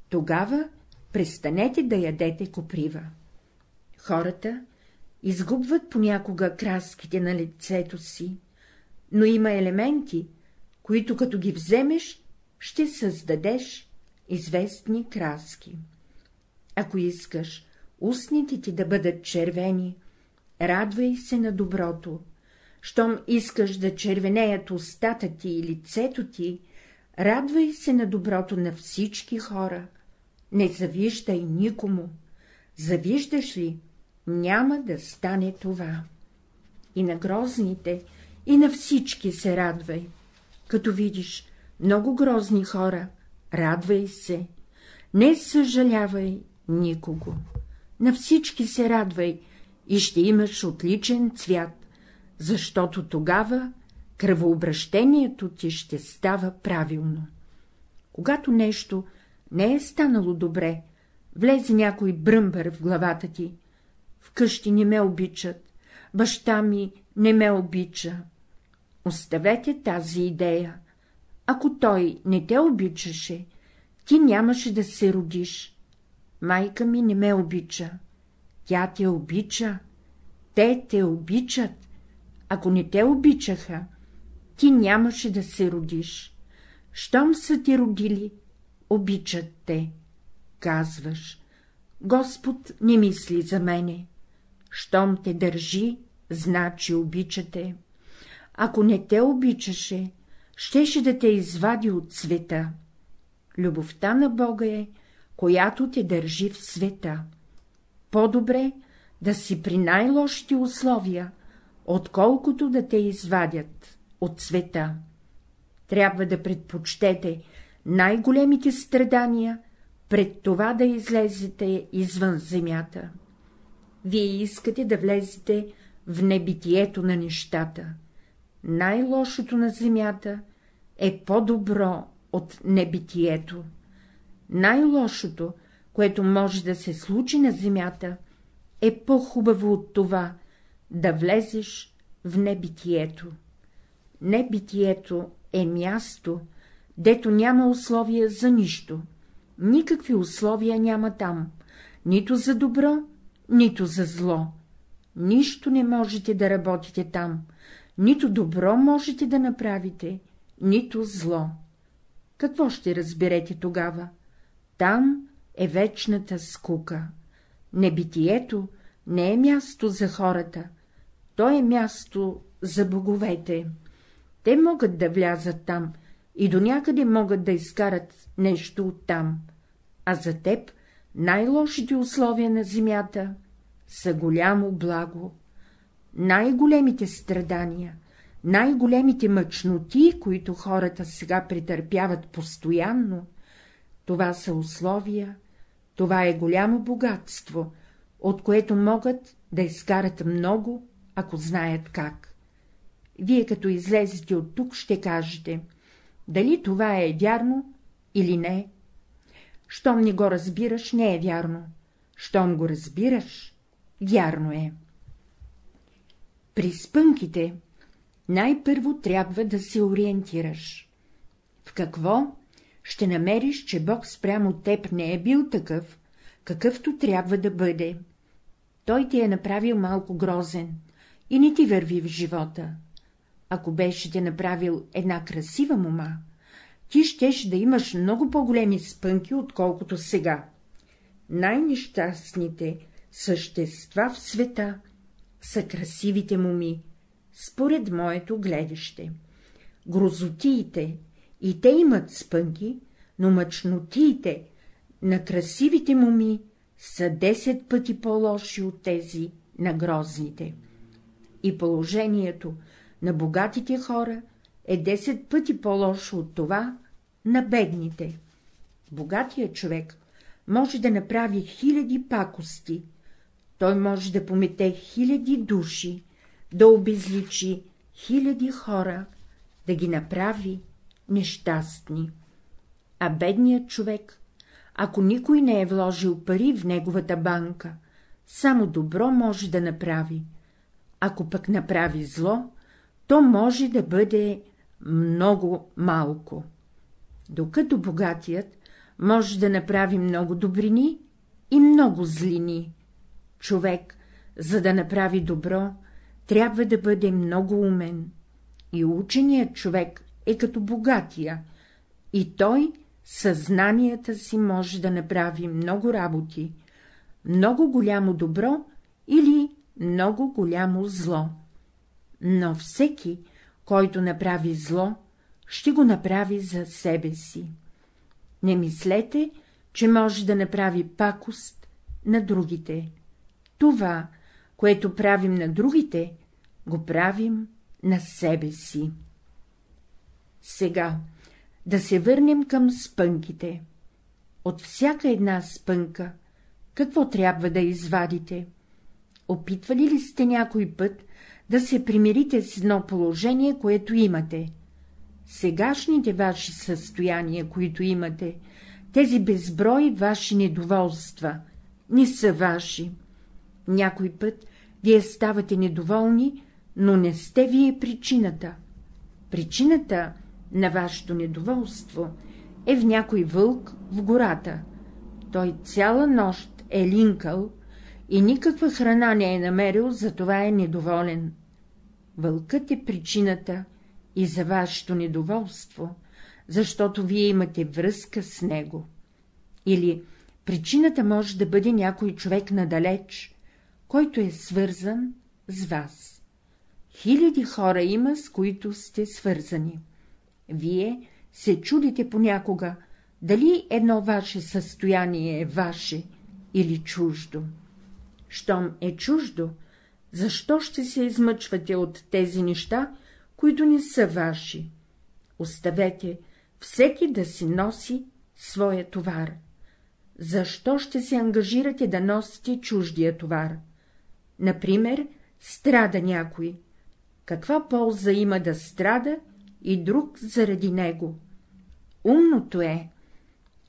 Тогава престанете да ядете коприва. Хората изгубват понякога краските на лицето си, но има елементи, които като ги вземеш, ще създадеш известни краски. Ако искаш устните ти да бъдат червени, радвай се на доброто. Щом искаш да червенеят устата ти и лицето ти, радвай се на доброто на всички хора. Не завиждай никому. Завиждаш ли, няма да стане това. И на грозните, и на всички се радвай. Като видиш много грозни хора, радвай се. Не съжалявай никого. На всички се радвай и ще имаш отличен цвят, защото тогава кръвообращението ти ще става правилно. Когато нещо не е станало добре, влезе някой бръмбър в главата ти, вкъщи не ме обичат, баща ми не ме обича. Оставете тази идея. Ако той не те обичаше, ти нямаше да се родиш. Майка ми не ме обича. Тя те обича. Те те обичат. Ако не те обичаха, ти нямаше да се родиш. Щом са ти родили, обичат те. Казваш, Господ не мисли за мене. Щом те държи, значи обичате. Ако не те обичаше, щеше да те извади от света. Любовта на Бога е, която те държи в света. По-добре да си при най-лошите условия, отколкото да те извадят от света. Трябва да предпочтете най-големите страдания пред това да излезете извън земята. Вие искате да влезете в небитието на нещата. Най-лошото на земята е по-добро от небитието. Най-лошото, което може да се случи на земята, е по-хубаво от това да влезеш в небитието. Небитието е място, дето няма условия за нищо. Никакви условия няма там, нито за добро, нито за зло. Нищо не можете да работите там, нито добро можете да направите, нито зло. Какво ще разберете тогава? Там е вечната скука. Небитието не е място за хората, то е място за боговете. Те могат да влязат там и до някъде могат да изкарат нещо оттам, а за теб най-лошите условия на земята са голямо благо. Най-големите страдания, най-големите мъчноти, които хората сега претърпяват постоянно, това са условия, това е голямо богатство, от което могат да изкарат много, ако знаят как. Вие като излезете от тук ще кажете, дали това е вярно или не. Щом не го разбираш, не е вярно. Щом го разбираш, вярно е. При спънките най-първо трябва да се ориентираш. В какво ще намериш, че Бог спрямо теб не е бил такъв, какъвто трябва да бъде. Той ти е направил малко грозен и не ти върви в живота. Ако беше те направил една красива мома, ти щеш да имаш много по-големи спънки, отколкото сега. Най-нещастните същества в света са красивите моми, според моето гледаще. Грозотиите и те имат спънки, но мъчнотиите на красивите моми са 10 пъти по-лоши от тези на грозните. И положението на богатите хора е 10 пъти по-лошо от това на бедните. Богатия човек може да направи хиляди пакости, той може да помете хиляди души, да обезличи хиляди хора, да ги направи нещастни. А бедният човек, ако никой не е вложил пари в неговата банка, само добро може да направи. Ако пък направи зло, то може да бъде много малко. Докато богатият може да направи много добрини и много злини. Човек, за да направи добро, трябва да бъде много умен. И ученият човек е като богатия, и той съзнанията си може да направи много работи, много голямо добро или много голямо зло. Но всеки, който направи зло, ще го направи за себе си. Не мислете, че може да направи пакост на другите. Това, което правим на другите, го правим на себе си. Сега да се върнем към спънките. От всяка една спънка какво трябва да извадите? Опитвали ли сте някой път да се примирите с едно положение, което имате? Сегашните ваши състояния, които имате, тези безброй ваши недоволства, не са ваши. Някой път вие ставате недоволни, но не сте вие причината. Причината на вашето недоволство е в някой вълк в гората. Той цяла нощ е линкал и никаква храна не е намерил, затова е недоволен. Вълкът е причината и за вашето недоволство, защото вие имате връзка с него. Или причината може да бъде някой човек надалеч, който е свързан с вас. Хиляди хора има, с които сте свързани. Вие се чудите понякога, дали едно ваше състояние е ваше или чуждо. Щом е чуждо, защо ще се измъчвате от тези неща, които не са ваши? Оставете всеки да си носи своя товар. Защо ще се ангажирате да носите чуждия товар? Например, страда някой. Каква полза има да страда и друг заради него? Умното е,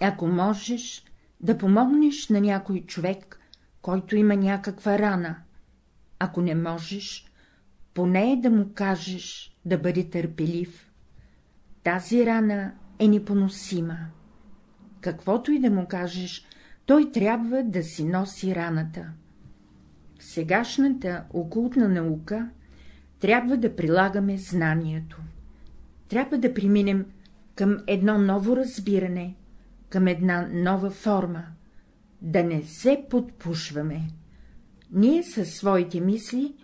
ако можеш да помогнеш на някой човек, който има някаква рана. Ако не можеш, поне да му кажеш да бъде търпелив. Тази рана е непоносима. Каквото и да му кажеш, той трябва да си носи раната. В сегашната окултна наука трябва да прилагаме знанието. Трябва да преминем към едно ново разбиране, към една нова форма, да не се подпушваме. Ние със своите мисли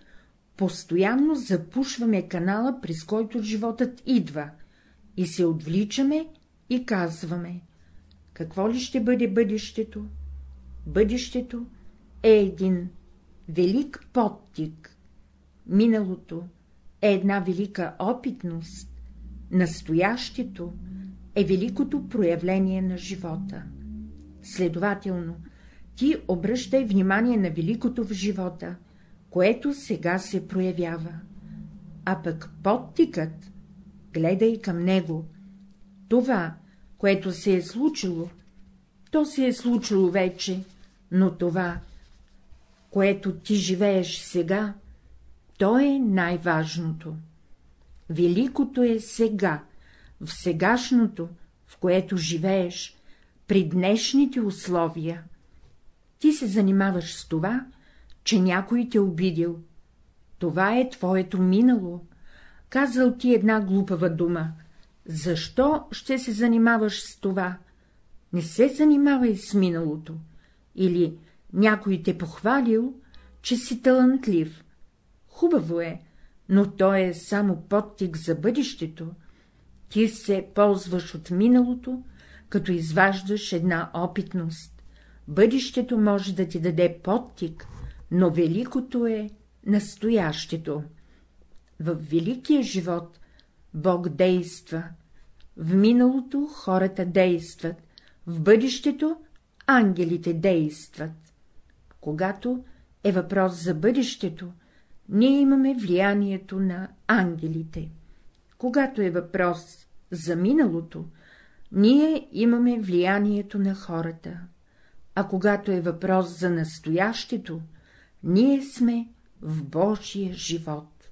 постоянно запушваме канала, през който животът идва, и се отвличаме и казваме — какво ли ще бъде бъдещето? Бъдещето е един велик подтик, миналото е една велика опитност, настоящето е великото проявление на живота. Следователно, ти обръщай внимание на великото в живота, което сега се проявява, а пък подтикът, гледай към него. Това, което се е случило, то се е случило вече, но това, което ти живееш сега, то е най-важното. Великото е сега, в сегашното, в което живееш, при днешните условия. Ти се занимаваш с това, че някой те обидил. Това е твоето минало. Казал ти една глупава дума. Защо ще се занимаваш с това? Не се занимавай с миналото. Или някой те похвалил, че си талантлив. Хубаво е, но то е само подтик за бъдещето. Ти се ползваш от миналото, като изваждаш една опитност. Бъдещето може да ти даде подтик, но великото е настоящето. В великия живот Бог действа, в миналото хората действат, в бъдещето ангелите действат. Когато е въпрос за бъдещето, ние имаме влиянието на ангелите. Когато е въпрос за миналото, ние имаме влиянието на хората, а когато е въпрос за настоящето, ние сме в Божия живот.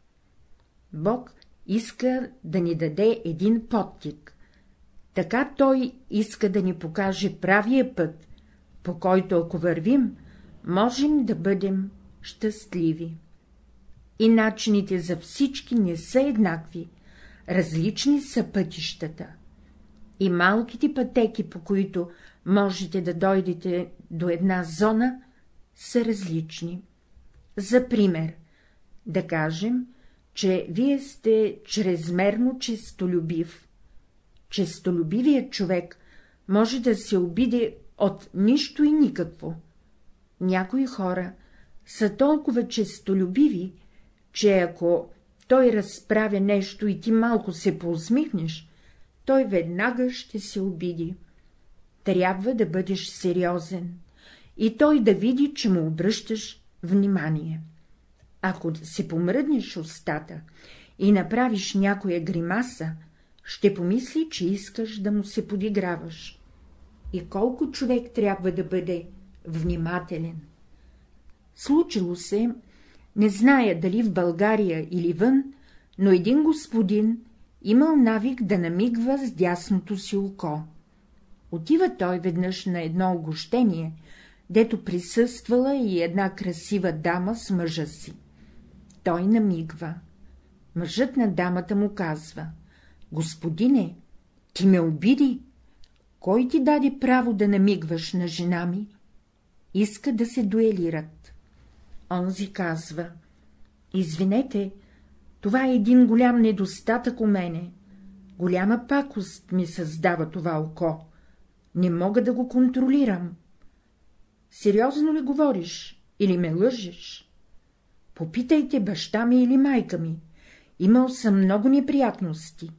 Бог иска да ни даде един подтик. Така Той иска да ни покаже правия път, по който ако вървим, можем да бъдем щастливи. И начините за всички не са еднакви, различни са пътищата. И малките пътеки, по които можете да дойдете до една зона, са различни. За пример, да кажем, че вие сте чрезмерно честолюбив. Честолюбивият човек може да се обиде от нищо и никакво. Някои хора са толкова честолюбиви, че ако той разправя нещо и ти малко се поусмихнеш, той веднага ще се обиди. Трябва да бъдеш сериозен и той да види, че му обръщаш внимание. Ако си помръднеш устата и направиш някоя гримаса, ще помисли, че искаш да му се подиграваш. И колко човек трябва да бъде внимателен. Случило се, не зная дали в България или вън, но един господин имал навик да намигва с дясното си око. Отива той веднъж на едно огощение, дето присъствала и една красива дама с мъжа си. Той намигва. Мъжът на дамата му казва — Господине, ти ме обиди. Кой ти даде право да намигваш на жена ми? Иска да се дуелират. Онзи казва — Извинете, това е един голям недостатък у мене. Голяма пакост ми създава това око. Не мога да го контролирам. Сериозно ли говориш или ме лъжеш? Попитайте баща ми или майка ми. Имал съм много неприятности.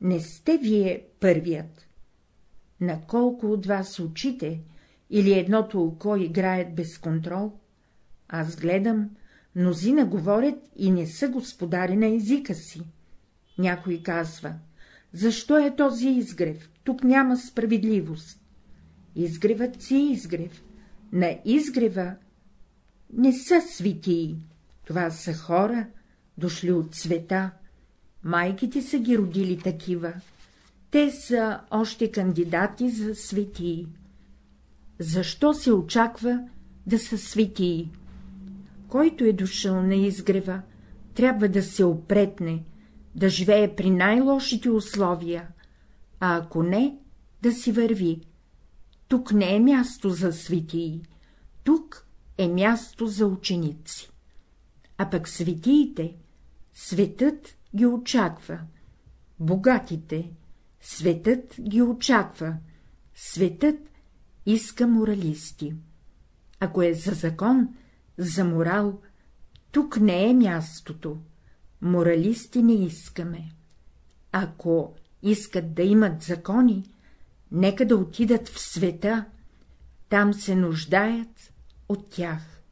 не сте вие първият. На колко от вас очите или едното око играят без контрол? Аз гледам, мнозина говорят и не са господари на езика си. Някой казва, защо е този изгрев, тук няма справедливост. Изгревът си е изгрев, на изгрева не са светии, това са хора, дошли от света, майките са ги родили такива, те са още кандидати за светии. Защо се очаква да са светии? Който е дошъл на изгрева, трябва да се опретне, да живее при най-лошите условия, а ако не, да си върви. Тук не е място за светии, тук е място за ученици. А пък светиите, светът ги очаква, богатите, светът ги очаква, светът иска моралисти. Ако е за закон, за морал, тук не е мястото, моралисти не искаме. Ако искат да имат закони, нека да отидат в света, там се нуждаят от тях.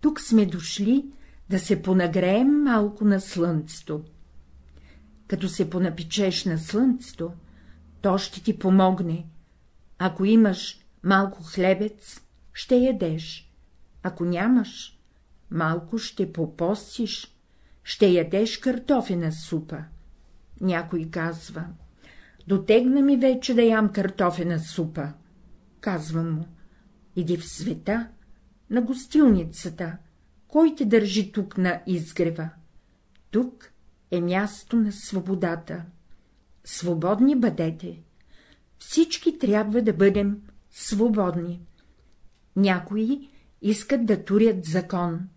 Тук сме дошли да се понагреем малко на слънцето. Като се понапичеш на слънцето, то ще ти помогне. Ако имаш малко хлебец, ще ядеш. Ако нямаш, малко ще попостиш, ще ядеш картофена супа. Някой казва, дотегна ми вече да ям картофена супа. Казвам му, иди в света, на гостилницата, кой те държи тук на изгрева? Тук е място на свободата. Свободни бъдете. Всички трябва да бъдем свободни. Някои искат да турят закон.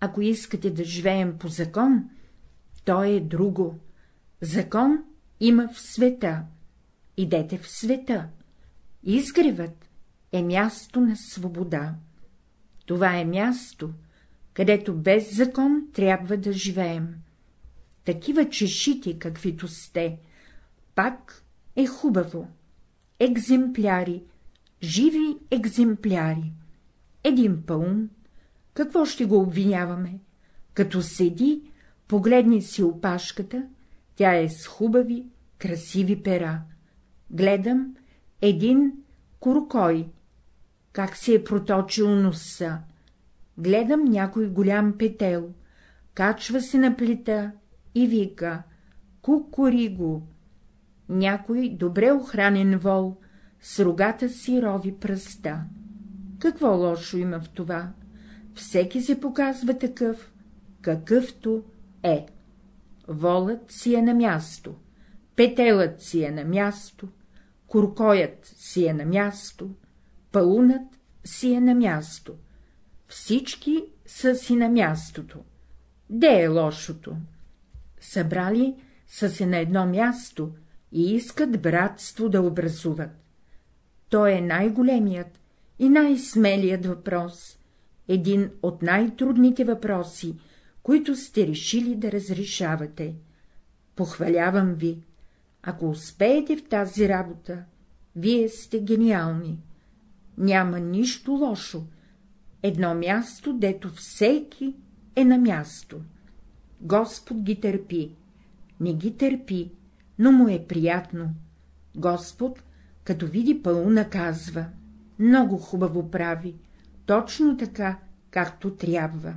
Ако искате да живеем по закон, то е друго. Закон има в света. Идете в света. Изгревът е място на свобода. Това е място, където без закон трябва да живеем. Такива чешити, каквито сте, пак е хубаво. Екземпляри, живи екземпляри. Един пълн, какво ще го обвиняваме? Като седи, погледни си опашката, тя е с хубави, красиви пера. Гледам един куркой, как се е проточил носа. Гледам някой голям петел, качва се на плита и вика — кукуриго. Някой добре охранен вол с рогата си рови пръста. Какво лошо има в това? Всеки се показва такъв, какъвто е. Волът си е на място, петелът си е на място, куркоят си е на място, паунът си е на място. Всички са си на мястото. Де е лошото? Събрали са се на едно място и искат братство да образуват. То е най-големият и най-смелият въпрос, един от най-трудните въпроси, които сте решили да разрешавате. Похвалявам ви. Ако успеете в тази работа, вие сте гениални. Няма нищо лошо. Едно място, дето всеки е на място. Господ ги търпи. Не ги търпи, но му е приятно. Господ, като види пълна, казва — много хубаво прави, точно така, както трябва.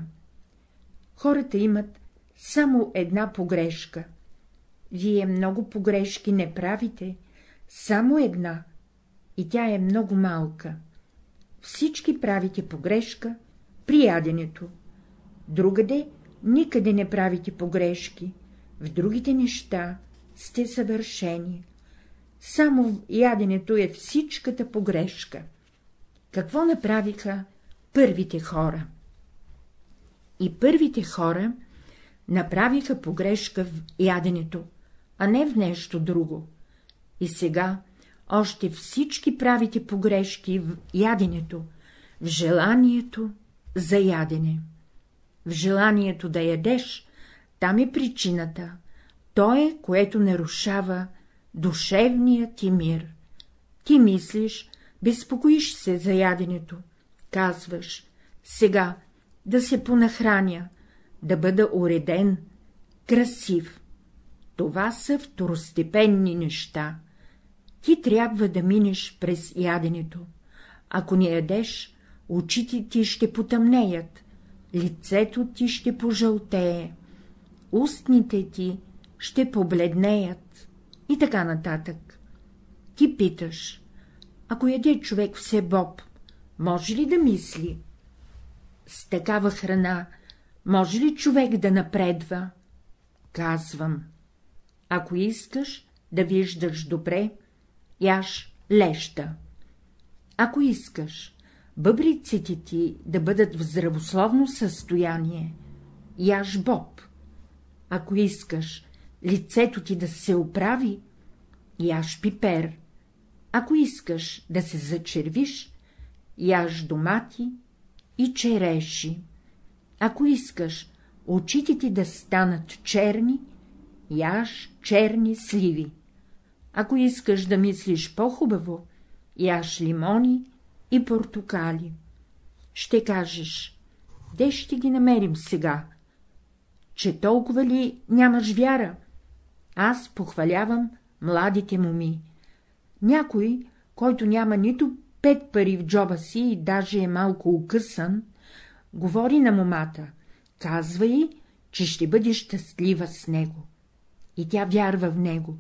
Хората имат само една погрешка. Вие много погрешки не правите, само една, и тя е много малка. Всички правите погрешка при яденето. Другаде никъде не правите погрешки, в другите неща сте съвършени. Само в яденето е всичката погрешка. Какво направиха първите хора? И първите хора направиха погрешка в яденето, а не в нещо друго. И сега още всички правите погрешки в яденето, в желанието за ядене. В желанието да ядеш, там е причината, То е, което нарушава душевния ти мир. Ти мислиш, безпокоиш се за яденето, казваш, сега да се понахраня, да бъда уреден, красив. Това са второстепенни неща. Ти трябва да минеш през яденето. Ако не ядеш, очите ти ще потъмнеят, лицето ти ще пожълтее, устните ти ще побледнеят и така нататък. Ти питаш, ако яде човек все боб, може ли да мисли? С такава храна може ли човек да напредва? Казвам, ако искаш да виждаш добре, яш леща. Ако искаш бъбриците ти да бъдат в здравословно състояние, яш боб. Ако искаш лицето ти да се оправи, яш пипер. Ако искаш да се зачервиш, яш домати и череши. Ако искаш очите ти да станат черни, яш черни сливи. Ако искаш да мислиш по-хубаво, яш лимони и портокали. Ще кажеш, де ще ги намерим сега? Че толкова ли нямаш вяра? Аз похвалявам младите моми. Някой, който няма нито пет пари в джоба си и даже е малко укъсан, говори на момата, казва й, че ще бъде щастлива с него. И тя вярва в него,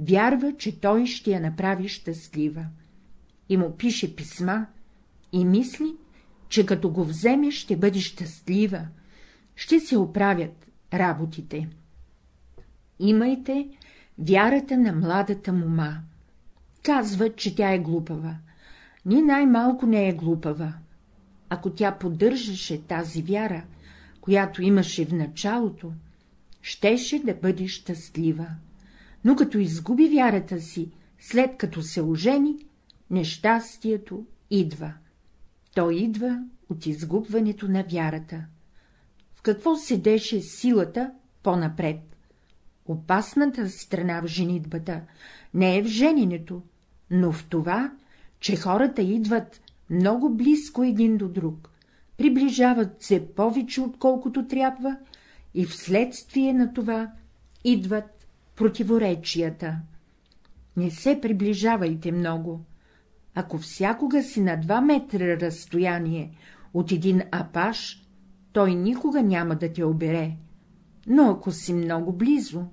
вярва, че той ще я направи щастлива. И му пише писма, и мисли, че като го вземе, ще бъде щастлива, ще се оправят работите. Имайте вярата на младата мума. Казва, че тя е глупава. Ни най-малко не е глупава. Ако тя поддържаше тази вяра, която имаше в началото, щеше да бъде щастлива. Но като изгуби вярата си, след като се ожени, нещастието идва. То идва от изгубването на вярата. В какво седеше силата по-напред? Опасната страна в женитбата не е в жененето, но в това, че хората идват много близко един до друг, приближават се повече, отколкото трябва, и вследствие на това идват противоречията. Не се приближавайте много. Ако всякога си на два метра разстояние от един апаш, той никога няма да те обере, но ако си много близо,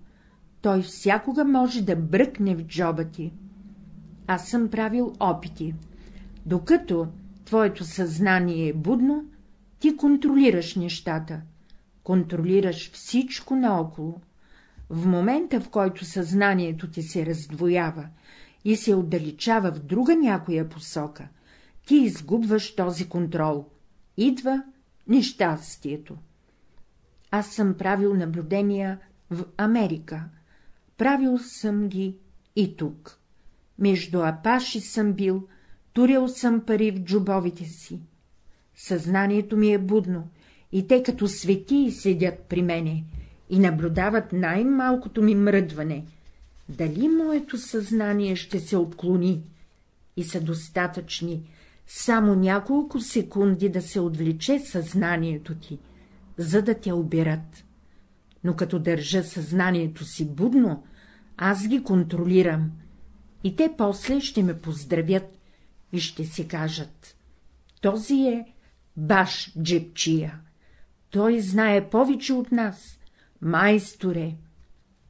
той всякога може да бръкне в джоба ти. Аз съм правил опити. Докато твоето съзнание е будно, ти контролираш нещата, контролираш всичко наоколо. В момента, в който съзнанието ти се раздвоява и се отдалечава в друга някоя посока, ти изгубваш този контрол. Идва нещастието. Аз съм правил наблюдения в Америка. Правил съм ги и тук. Между апаши съм бил, турил съм пари в джубовите си. Съзнанието ми е будно, и те като свети седят при мене и наблюдават най-малкото ми мръдване, дали моето съзнание ще се отклони, и са достатъчни само няколко секунди да се отвлече съзнанието ти, за да те обират. Но като държа съзнанието си будно, аз ги контролирам, и те после ще ме поздравят и ще си кажат — този е баш джепчия, той знае повече от нас, майсторе.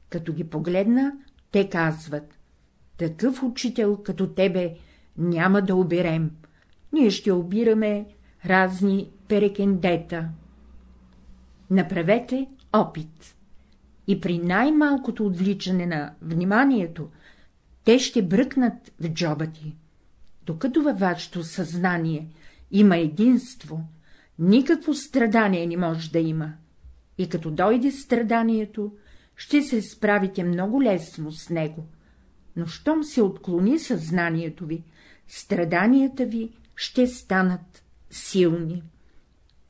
Като ги погледна, те казват — такъв учител като тебе няма да оберем, ние ще обираме разни перекендета. Направете опит. И при най-малкото отвличане на вниманието, те ще бръкнат в джоба ти. Докато във вашето съзнание има единство, никакво страдание не може да има. И като дойде страданието, ще се справите много лесно с него. Но щом се отклони съзнанието ви, страданията ви ще станат силни.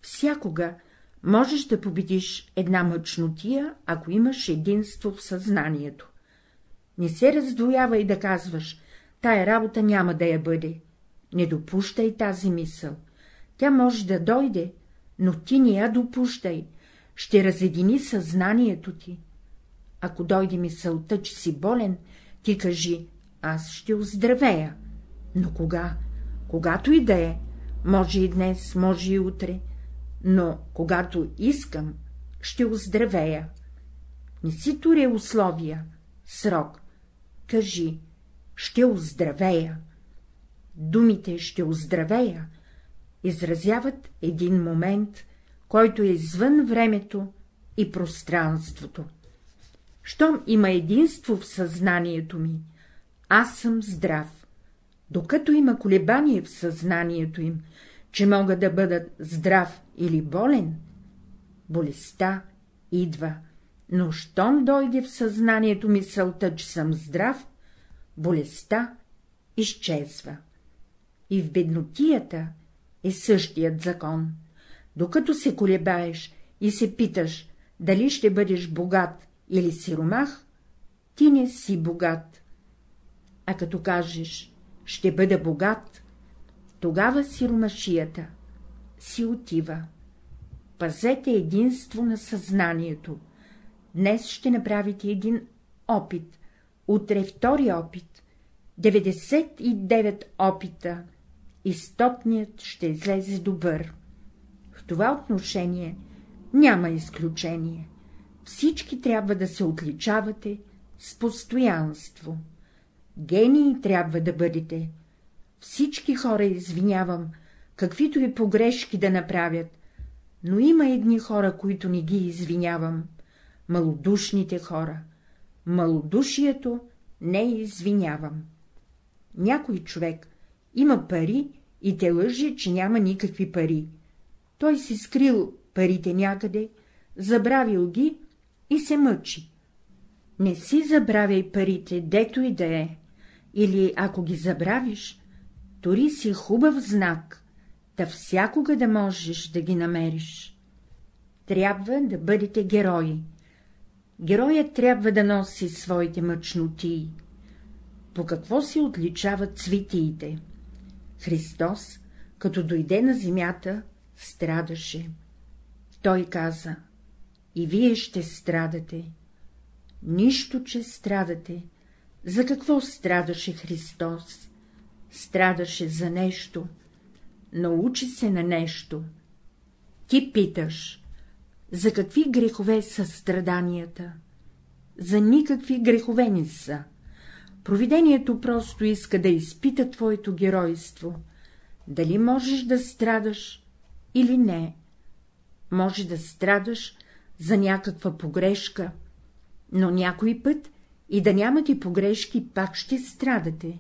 Всякога можеш да победиш една мъчнотия, ако имаш единство в съзнанието. Не се раздвоявай да казваш, тая работа няма да я бъде. Не допущай тази мисъл. Тя може да дойде, но ти не я допущай, ще разедини съзнанието ти. Ако дойде мисълта, че си болен, ти кажи, аз ще оздравея. Но кога? Когато и да е, може и днес, може и утре, но когато искам, ще оздравея. Не си туре условия, срок. Кажи, ще оздравея. Думите ще оздравея изразяват един момент, който е извън времето и пространството. Щом има единство в съзнанието ми, аз съм здрав. Докато има колебание в съзнанието им, че мога да бъда здрав или болен, болестта идва, но щом дойде в съзнанието мисълта, че съм здрав, болестта изчезва. И в беднотията е същият закон. Докато се колебаеш и се питаш, дали ще бъдеш богат или сиромах, ти не си богат. А като кажеш, ще бъда богат, тогава сиромашията си отива. Пазете единство на съзнанието. Днес ще направите един опит, утре втори опит, 99 опита и стотният ще излезе добър. В това отношение няма изключение. Всички трябва да се отличавате с постоянство. Гении трябва да бъдете. Всички хора извинявам, каквито и погрешки да направят, но има едни хора, които не ги извинявам. Малодушните хора. Малодушието не извинявам. Някой човек има пари и те лъже, че няма никакви пари. Той си скрил парите някъде, забравил ги и се мъчи. Не си забравяй парите, дето и да е, или ако ги забравиш, тори си хубав знак, да всякога да можеш да ги намериш. Трябва да бъдете герои. Героят трябва да носи своите мъчноти. По какво се отличават цветиите? Христос, като дойде на земята, страдаше. Той каза, и вие ще страдате. Нищо, че страдате. За какво страдаше Христос? Страдаше за нещо. Научи се на нещо. Ти питаш, за какви грехове са страданията? За никакви грехове не са. Провидението просто иска да изпита твоето геройство, дали можеш да страдаш или не. Може да страдаш за някаква погрешка, но някой път и да нямате погрешки, пак ще страдате.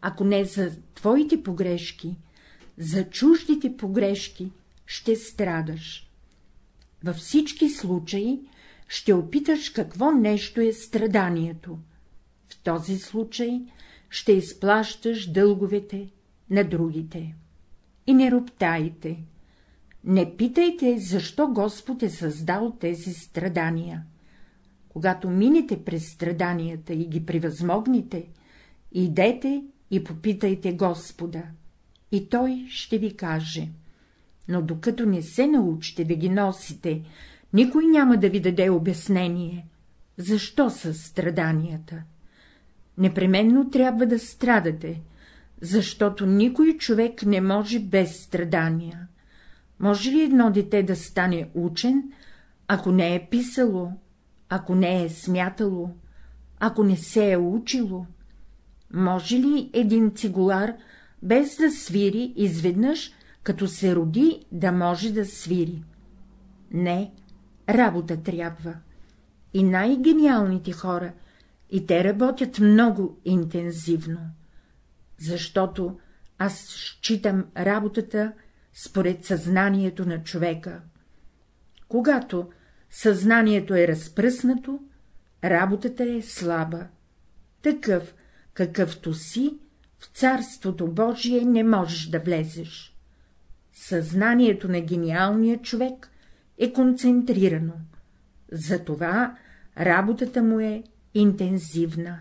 Ако не за твоите погрешки, за чуждите погрешки ще страдаш. Във всички случаи ще опиташ какво нещо е страданието в този случай ще изплащаш дълговете на другите. И не роптайте. Не питайте, защо Господ е създал тези страдания. Когато минете през страданията и ги превъзмогнете, идете и попитайте Господа, и Той ще ви каже. Но докато не се научите да ги носите, никой няма да ви даде обяснение, защо са страданията непременно трябва да страдате, защото никой човек не може без страдания. Може ли едно дете да стане учен, ако не е писало, ако не е смятало, ако не се е учило? Може ли един цигулар, без да свири, изведнъж, като се роди, да може да свири? Не, работа трябва. И най-гениалните хора и те работят много интензивно, защото аз считам работата според съзнанието на човека. Когато съзнанието е разпръснато, работата е слаба. Такъв, какъвто си, в Царството Божие не можеш да влезеш. Съзнанието на гениалния човек е концентрирано, затова работата му е интензивна.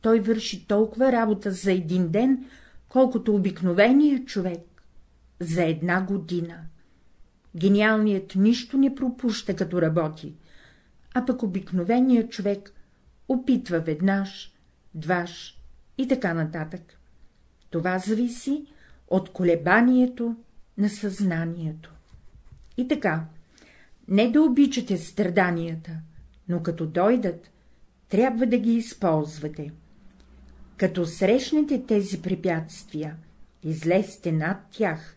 Той върши толкова работа за един ден, колкото обикновеният човек за една година. Гениалният нищо не пропуща, като работи, а пък обикновеният човек опитва веднъж, дваш и така нататък. Това зависи от колебанието на съзнанието. И така, не да обичате страданията, но като дойдат, трябва да ги използвате. Като срещнете тези препятствия, излезте над тях,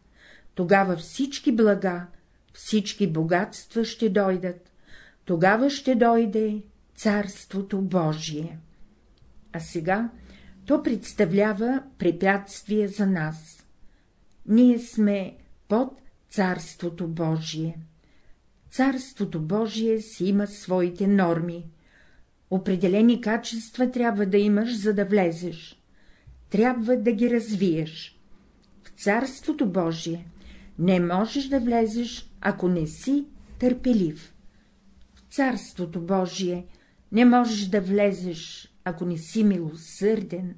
тогава всички блага, всички богатства ще дойдат, тогава ще дойде Царството Божие. А сега то представлява препятствие за нас. Ние сме под Царството Божие. Царството Божие си има своите норми. Определени качества трябва да имаш, за да влезеш. Трябва да ги развиеш. В Царството Божие не можеш да влезеш, ако не си търпелив. В Царството Божие не можеш да влезеш, ако не си милосърден.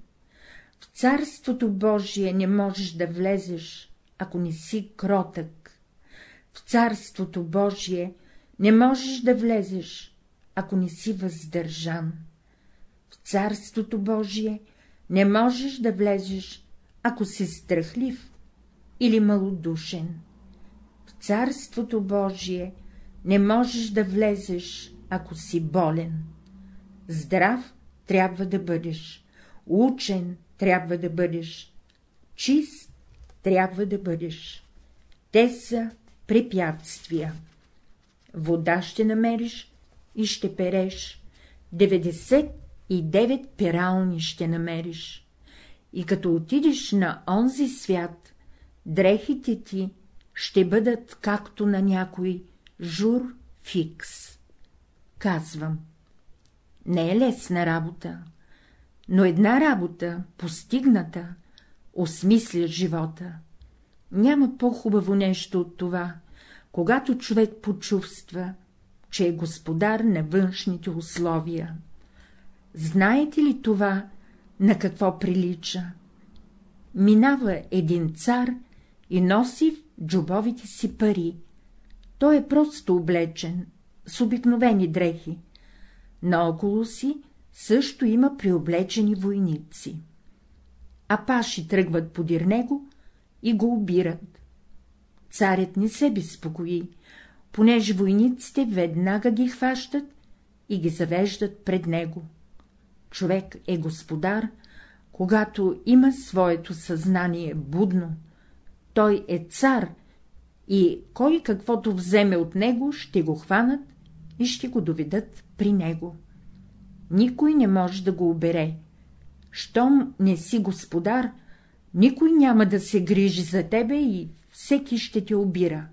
В Царството Божие не можеш да влезеш, ако не си кротък. В Царството Божие не можеш да влезеш, ако не си въздържан. В Царството Божие не можеш да влезеш, ако си страхлив или малодушен. В Царството Божие не можеш да влезеш, ако си болен. Здрав трябва да бъдеш, учен трябва да бъдеш, чист трябва да бъдеш. Те са препятствия. Вода ще намериш и ще переш, 99 перални ще намериш. И като отидеш на онзи свят, дрехите ти ще бъдат както на някой жур фикс. Казвам, не е лесна работа, но една работа, постигната, осмисля живота. Няма по-хубаво нещо от това, когато човек почувства, че е господар на външните условия. Знаете ли това, на какво прилича? Минава един цар и носи в джобовите си пари. Той е просто облечен, с обикновени дрехи. Наоколо си също има преоблечени войници. А паши тръгват подир него и го обират. Царят не се безпокои, понеже войниците веднага ги хващат и ги завеждат пред него. Човек е господар, когато има своето съзнание будно, той е цар и кой каквото вземе от него, ще го хванат и ще го доведат при него. Никой не може да го обере. Щом не си господар, никой няма да се грижи за тебе и всеки ще те обира.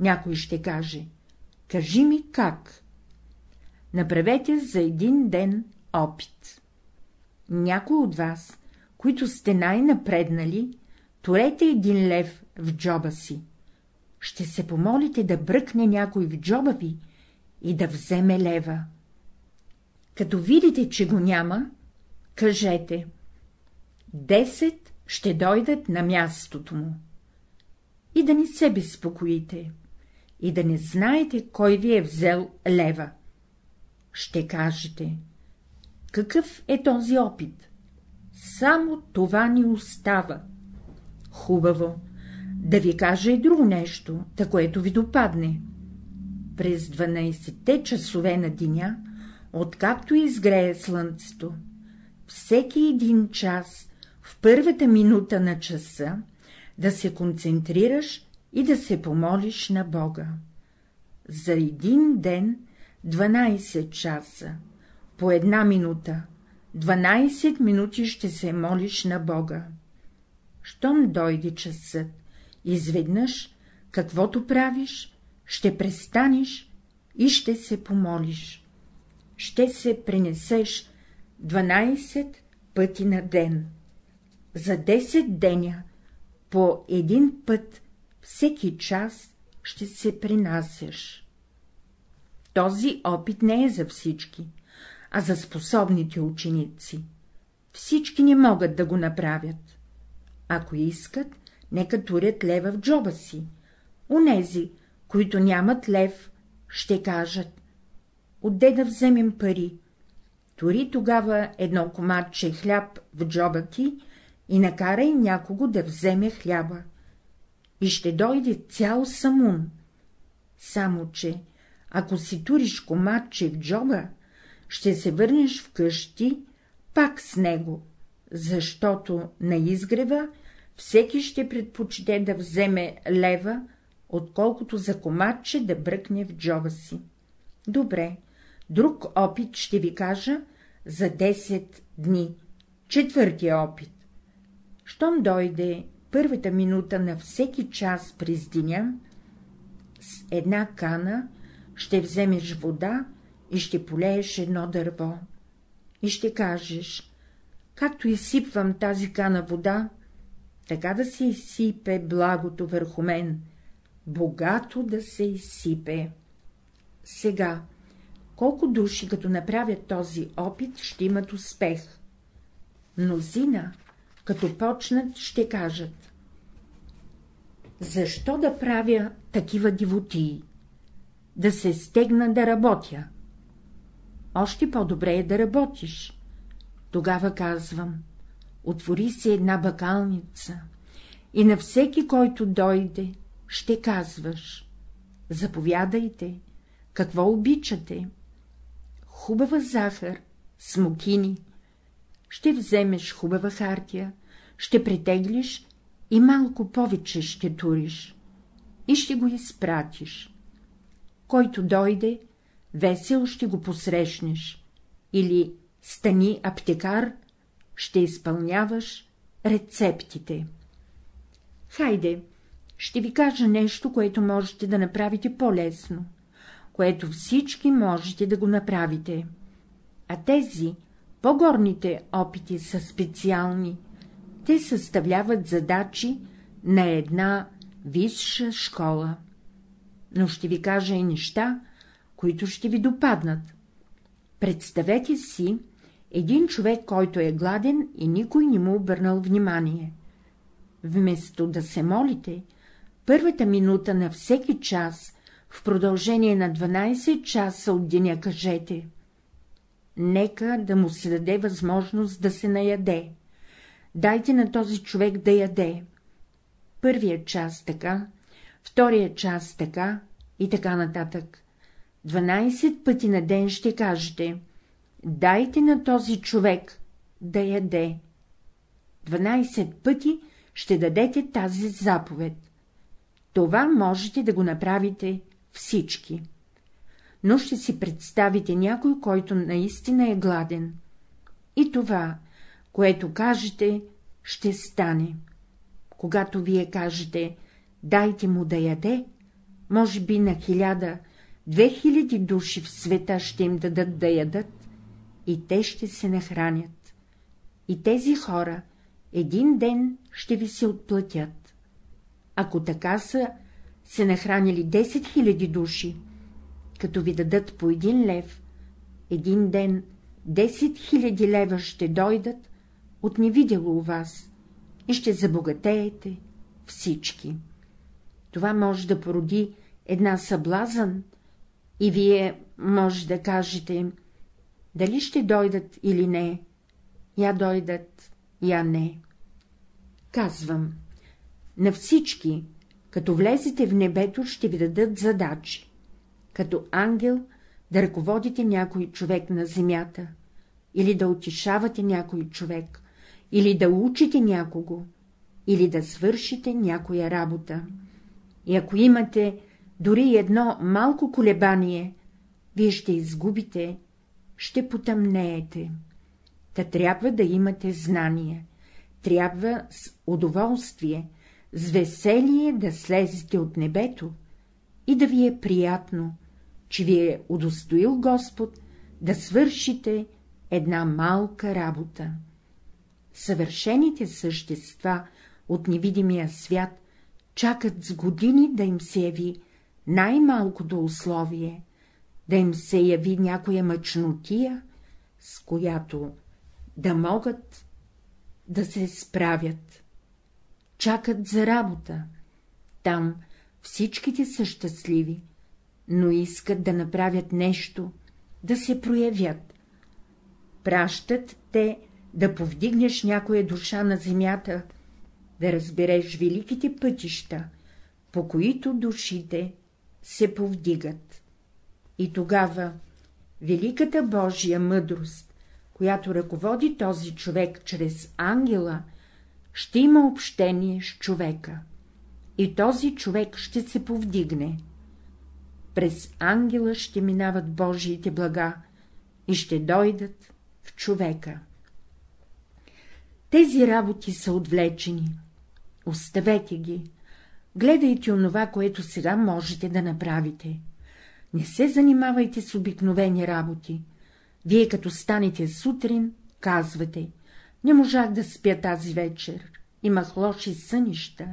Някой ще каже — кажи ми как. Направете за един ден опит. Някой от вас, които сте най-напреднали, турете един лев в джоба си. Ще се помолите да бръкне някой в джоба ви и да вземе лева. Като видите, че го няма, кажете — десет ще дойдат на мястото му. И да не се безпокоите, и да не знаете, кой ви е взел лева. Ще кажете — какъв е този опит? Само това ни остава. Хубаво, да ви кажа и друго нещо, та което ви допадне. През 12-те часове на деня, откакто изгрее слънцето, всеки един час, в първата минута на часа, да се концентрираш и да се помолиш на Бога. За един ден 12 часа, по една минута, 12 минути ще се молиш на Бога. Щом дойде часът, изведнъж, каквото правиш, ще престанеш и ще се помолиш. Ще се пренесеш 12 пъти на ден. За 10 деня, по един път, всеки час ще се принасяш. Този опит не е за всички, а за способните ученици. Всички не могат да го направят. Ако искат, нека турят лева в джоба си. Унези, които нямат лев, ще кажат — отде да вземем пари? Тори тогава едно коматче хляб в джоба ти и накарай някого да вземе хляба. И ще дойде цял самун. Само, че, ако си туриш коматче в джоба, ще се върнеш вкъщи пак с него, защото на изгрева всеки ще предпочете да вземе лева, отколкото за коматче да бръкне в джоба си. Добре, друг опит ще ви кажа за 10 дни. Четвъртия опит. Щом дойде първата минута на всеки час през деня, с една кана ще вземеш вода и ще полееш едно дърво. И ще кажеш, както изсипвам тази кана вода, така да се изсипе благото върху мен, богато да се изсипе. Сега, колко души, като направят този опит, ще имат успех? Мнозина, като почнат, ще кажат. Защо да правя такива дивотии? Да се стегна да работя. Още по-добре е да работиш. Тогава казвам, отвори си една бакалница и на всеки, който дойде, ще казваш — заповядайте, какво обичате? Хубава захар, смокини. Ще вземеш хубава хартия, ще претеглиш и малко повече ще туриш. И ще го изпратиш. Който дойде, весел ще го посрещнеш. Или стани аптекар, ще изпълняваш рецептите. Хайде, ще ви кажа нещо, което можете да направите по-лесно, което всички можете да го направите. А тези, по-горните опити са специални, те съставляват задачи на една висша школа. Но ще ви кажа и неща, които ще ви допаднат. Представете си един човек, който е гладен и никой не му обърнал внимание. Вместо да се молите, първата минута на всеки час, в продължение на 12 часа от деня кажете — нека да му се даде възможност да се наяде. Дайте на този човек да яде. Първия час така, втория час така и така нататък. 12 пъти на ден ще кажете — дайте на този човек да яде. 12 пъти ще дадете тази заповед. Това можете да го направите всички. Но ще си представите някой, който наистина е гладен. И това, което кажете, ще стане. Когато вие кажете, дайте му да яде, може би на хиляда, две хиляди души в света ще им дадат да ядат, и те ще се нахранят. И тези хора един ден ще ви се отплатят. Ако така са се нахранили 10 000 души, като ви дадат по един лев, един ден 10 000 лева ще дойдат от невидело у вас и ще забогатеете всички. Това може да породи една съблазън и вие може да кажете, дали ще дойдат или не, я дойдат, я не. Казвам, на всички, като влезете в небето, ще ви дадат задачи. Като ангел да ръководите някой човек на земята, или да утешавате някой човек, или да учите някого, или да свършите някоя работа. И ако имате дори едно малко колебание, вие ще изгубите, ще потъмнеете. Та трябва да имате знание, трябва с удоволствие, с веселие да слезете от небето и да ви е приятно, че ви е удостоил Господ да свършите една малка работа. Съвършените същества от невидимия свят чакат с години да им се яви най-малкото условие да им се яви някоя мъчнотия, с която да могат да се справят. Чакат за работа. Там всичките са щастливи, но искат да направят нещо, да се проявят. Пращат те да повдигнеш някоя душа на земята, да разбереш великите пътища, по които душите се повдигат. И тогава великата Божия мъдрост, която ръководи този човек чрез ангела, ще има общение с човека. И този човек ще се повдигне. През ангела ще минават Божиите блага и ще дойдат в човека. Тези работи са отвлечени. Оставете ги. Гледайте онова, което сега можете да направите. Не се занимавайте с обикновени работи. Вие като станете сутрин, казвате, не можах да спя тази вечер, имах лоши сънища,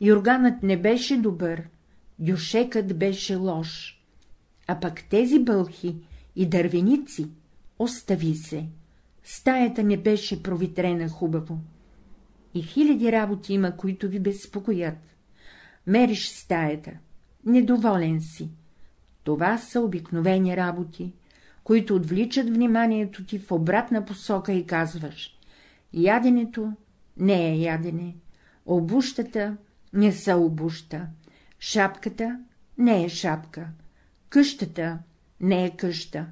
и органът не беше добър, дюшекът беше лош, а пък тези бълхи и дървеници остави се, стаята не беше провитрена хубаво. И хиляди работи има, които ви безпокоят. Мериш стаята, недоволен си. Това са обикновени работи, които отвличат вниманието ти в обратна посока и казваш — яденето не е ядене, обущата не са обуща, шапката не е шапка, къщата не е къща,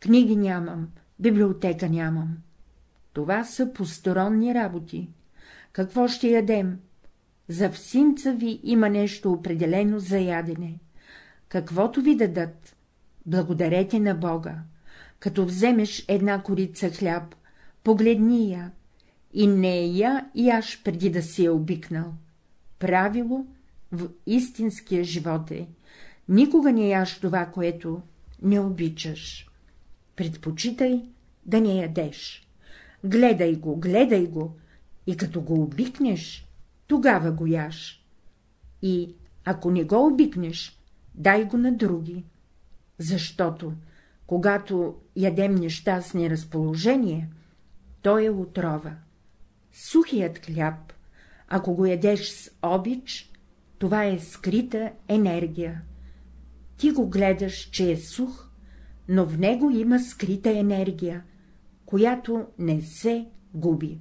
книги нямам, библиотека нямам. Това са посторонни работи. Какво ще ядем? За всинца ви има нещо определено за ядене. Каквото ви дадат, благодарете на Бога. Като вземеш една корица хляб, погледни я и не я яш преди да си я обикнал. Правило в истинския живот е — никога не яш това, което не обичаш. Предпочитай да не ядеш. Гледай го, гледай го, и като го обикнеш, тогава го яш. И, ако не го обикнеш, дай го на други, защото, когато ядем нещастни разположения, то е отрова. Сухият хляб, ако го ядеш с обич, това е скрита енергия. Ти го гледаш, че е сух, но в него има скрита енергия, която не се губи.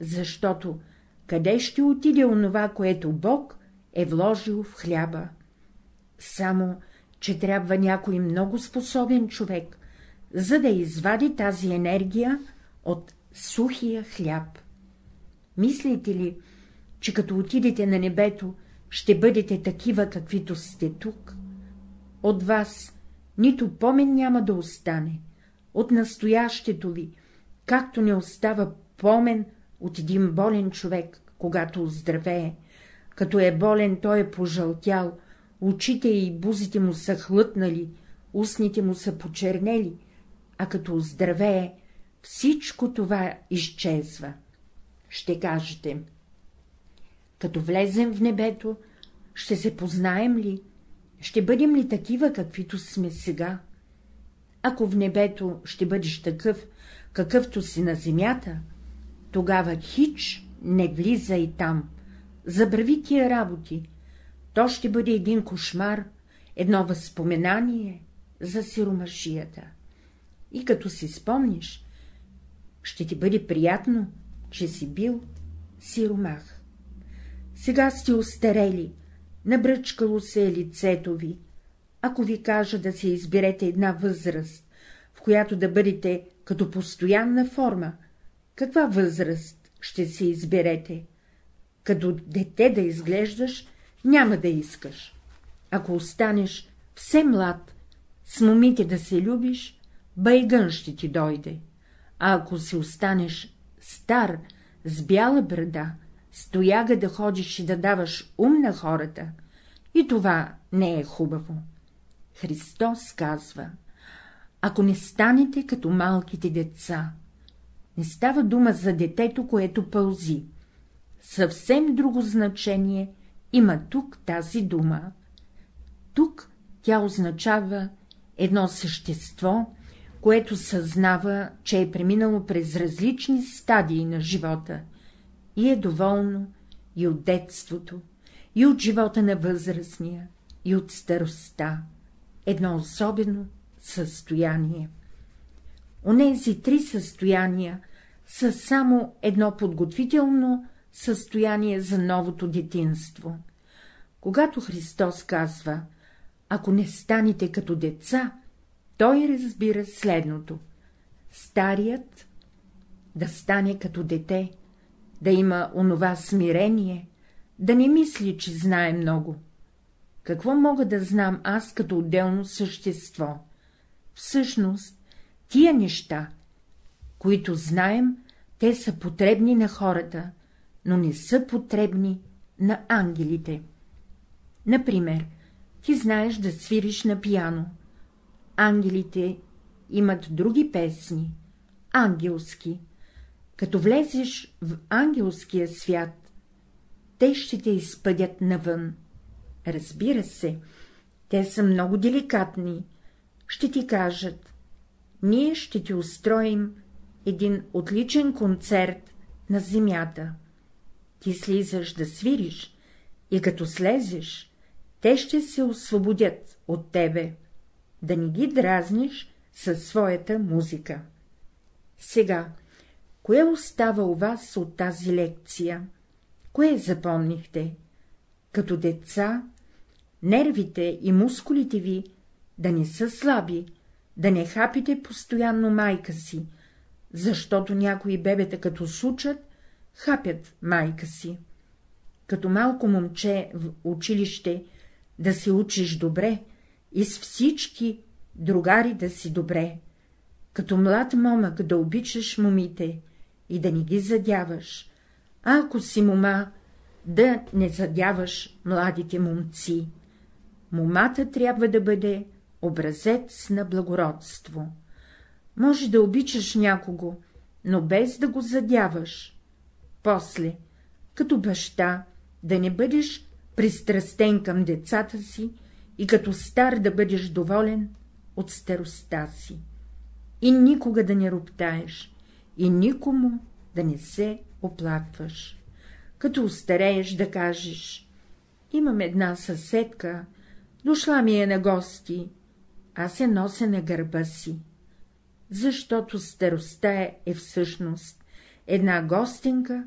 Защото къде ще отиде онова, което Бог е вложил в хляба? Само, че трябва някой много способен човек, за да извади тази енергия от сухия хляб. Мислите ли, че като отидете на небето, ще бъдете такива, каквито сте тук? От вас нито помен няма да остане, от настоящето ви, както не остава помен от един болен човек, когато оздравее. Като е болен, той е пожълтял, очите и бузите му са хлътнали, устните му са почернели, а като оздравее, всичко това изчезва. Ще кажете, като влезем в небето, ще се познаем ли, ще бъдем ли такива, каквито сме сега? Ако в небето ще бъдеш такъв, какъвто си на земята, тогава хич не влиза и там, забрави тия работи, то ще бъде един кошмар, едно възпоменание за сиромашията. И като си спомниш, ще ти бъде приятно, че си бил сиромах. Сега сте остарели, набръчкало се е лицето ви. Ако ви кажа да се изберете една възраст, в която да бъдете като постоянна форма, каква възраст ще се изберете? Като дете да изглеждаш, няма да искаш. Ако останеш все млад, с момите да се любиш, байгън ще ти дойде, а ако си останеш стар, с бяла брада, стояга да ходиш и да даваш ум на хората, и това не е хубаво. Христос казва, ако не станете като малките деца, не става дума за детето, което пълзи. Съвсем друго значение има тук тази дума. Тук тя означава едно същество, което съзнава, че е преминало през различни стадии на живота и е доволно и от детството, и от живота на възрастния, и от старостта, едно особено състояние. Онези три състояния са само едно подготвително състояние за новото детинство. Когато Христос казва, ако не станете като деца, той разбира следното — старият да стане като дете, да има онова смирение, да не мисли, че знае много. Какво мога да знам аз като отделно същество? Всъщност, тия неща, които знаем, те са потребни на хората, но не са потребни на ангелите. Например, ти знаеш да свириш на пияно. Ангелите имат други песни, ангелски. Като влезеш в ангелския свят, те ще те изпъдят навън. Разбира се, те са много деликатни. Ще ти кажат, ние ще ти устроим един отличен концерт на земята. Ти слизаш да свириш и като слезеш, те ще се освободят от тебе, да не ги дразниш със своята музика. Сега, кое остава у вас от тази лекция? Кое запомнихте? Като деца, нервите и мускулите ви да не са слаби, да не хапите постоянно майка си, защото някои бебета, като сучат, хапят майка си. Като малко момче в училище да се учиш добре и с всички другари да си добре, като млад момък да обичаш момите и да не ги задяваш, а ако си мома, да не задяваш младите момци. Момата трябва да бъде образец на благородство. Може да обичаш някого, но без да го задяваш. После, като баща, да не бъдеш пристрастен към децата си и като стар да бъдеш доволен от старостта си. И никога да не роптаеш, и никому да не се оплакваш. Като устарееш да кажеш, имам една съседка, дошла ми е на гости, аз се нося на гърба си. Защото старостта е всъщност една гостинка,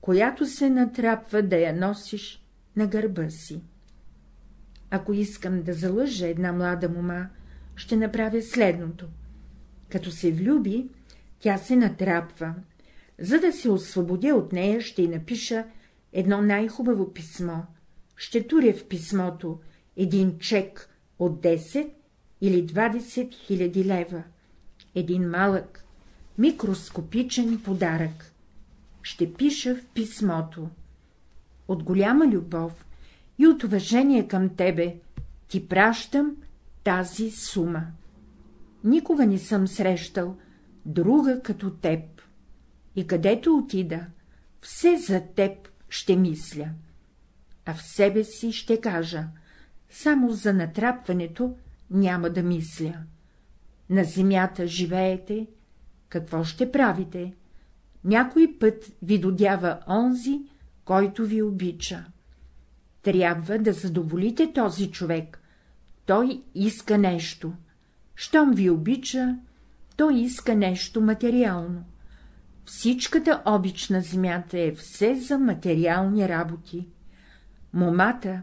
която се натрапва да я носиш на гърба си. Ако искам да залъжа една млада мома, ще направя следното. Като се влюби, тя се натрапва. За да се освободя от нея, ще й напиша едно най-хубаво писмо. Ще туря в писмото един чек от 10 или 20 000 лева. Един малък, микроскопичен подарък. Ще пиша в писмото. От голяма любов и от уважение към тебе ти пращам тази сума. Никога не съм срещал друга като теб. И където отида, все за теб ще мисля. А в себе си ще кажа, само за натрапването няма да мисля. На земята живеете, какво ще правите? Някой път ви додява онзи, който ви обича. Трябва да задоволите този човек. Той иска нещо. Щом ви обича, той иска нещо материално. Всичката обич на земята е все за материални работи. Момата,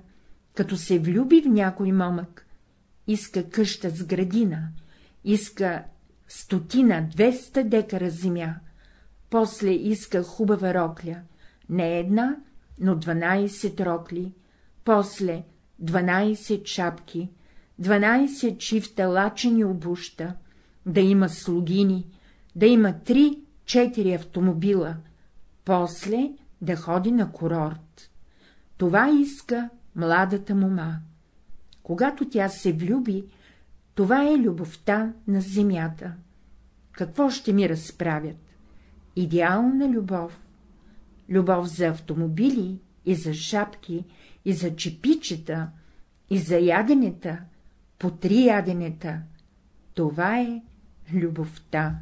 като се влюби в някой момък, иска къща с градина, иска стотина, двеста декара земя, после иска хубава рокля, не една, но 12 рокли, после 12 шапки, 12 чифта лачени обуща, да има слугини, да има 3-4 автомобила, после да ходи на курорт. Това иска младата мома. Когато тя се влюби, това е любовта на земята. Какво ще ми разправят? Идеална любов. Любов за автомобили и за шапки, и за чепичета, и за яденета, по три яденета. Това е любовта.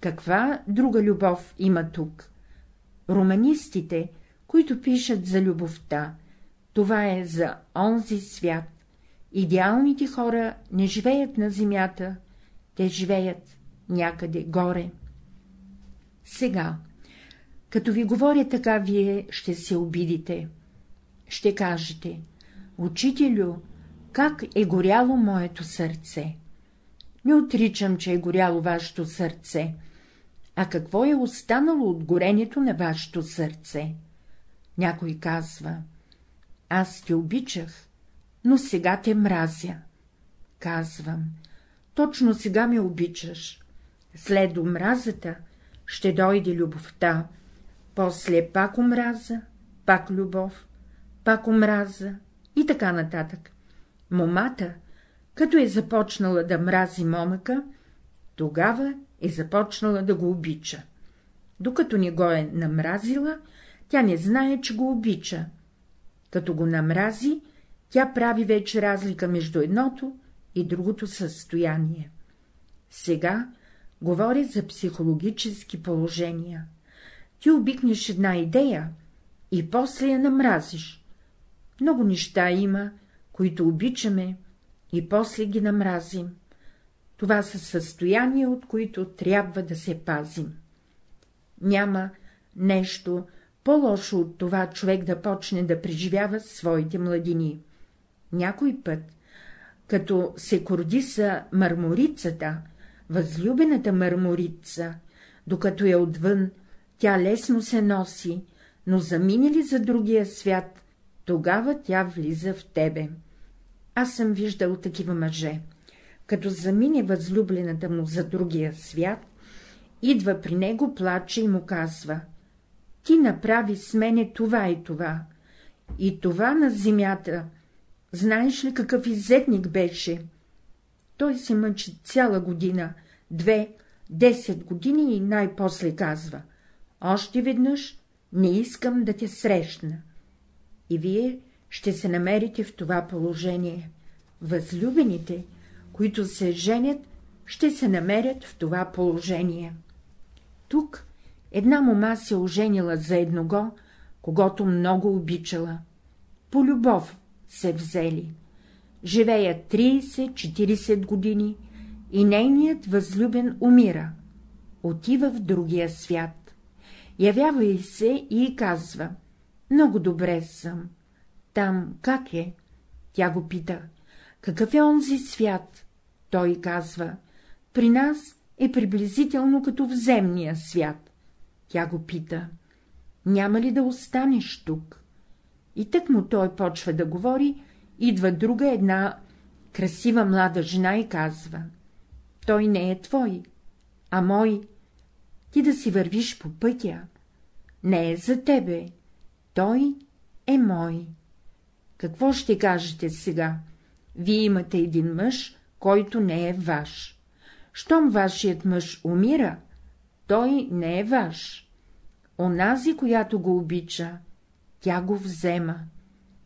Каква друга любов има тук? Романистите, които пишат за любовта, това е за онзи свят. Идеалните хора не живеят на земята, те живеят някъде горе. Сега, като ви говоря така, вие ще се обидите. Ще кажете, учителю, как е горяло моето сърце? Не отричам, че е горяло вашето сърце, а какво е останало от горението на вашето сърце? Някой казва, аз те обичах, но сега те мразя. Казвам, точно сега ме обичаш. След омразата ще дойде любовта, после пак омраза, пак любов, пак омраза и така нататък. Момата, като е започнала да мрази момъка, тогава е започнала да го обича. Докато не го е намразила, тя не знае, че го обича. Като го намрази, тя прави вече разлика между едното и другото състояние. Сега говоря за психологически положения. Ти обикнеш една идея и после я намразиш. Много неща има, които обичаме и после ги намразим. Това са състояния, от които трябва да се пазим. Няма нещо по-лошо от това човек да почне да преживява своите младини. Някой път, като се кордиса марморицата, възлюбената марморица, докато е отвън, тя лесно се носи, но замине ли за другия свят, тогава тя влиза в тебе. Аз съм виждал такива мъже. Като замине възлюблената му за другия свят, идва при него, плаче и му казва — ти направи с мене това и това, и това на земята. Знаеш ли какъв изетник беше? Той се мъчи цяла година, две, десет години и най-после казва — още веднъж не искам да те срещна. И вие ще се намерите в това положение. Възлюбените, които се женят, ще се намерят в това положение. Тук една мома се оженила за едного, когато много обичала. По любов се взели. Живея 30-40 години и нейният възлюбен умира. Отива в другия свят. Явява и се и казва — много добре съм. Там как е? Тя го пита. Какъв е онзи свят? Той казва. При нас е приблизително като в земния свят. Тя го пита. Няма ли да останеш тук? И тък му той почва да говори, идва друга една красива млада жена и казва. Той не е твой, а мой. Ти да си вървиш по пътя. Не е за тебе. Той е мой. Какво ще кажете сега? Вие имате един мъж, който не е ваш. Щом вашият мъж умира, той не е ваш. Онази, която го обича, тя го взема.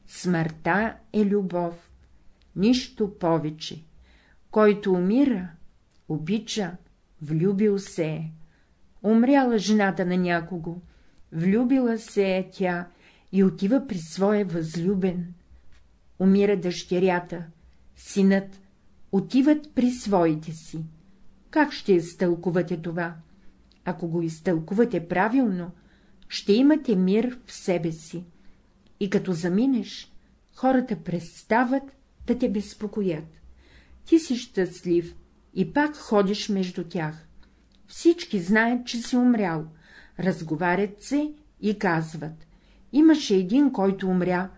Смъртта е любов, нищо повече. Който умира, обича, влюбил се е. Умряла жената на някого, влюбила се е тя и отива при своя възлюбен. Умира дъщерята, синът, отиват при своите си. Как ще изтълкувате това? Ако го изтълкувате правилно, ще имате мир в себе си. И като заминеш, хората престават да те безпокоят. Ти си щастлив и пак ходиш между тях. Всички знаят, че си умрял, разговарят се и казват. Имаше един, който умря.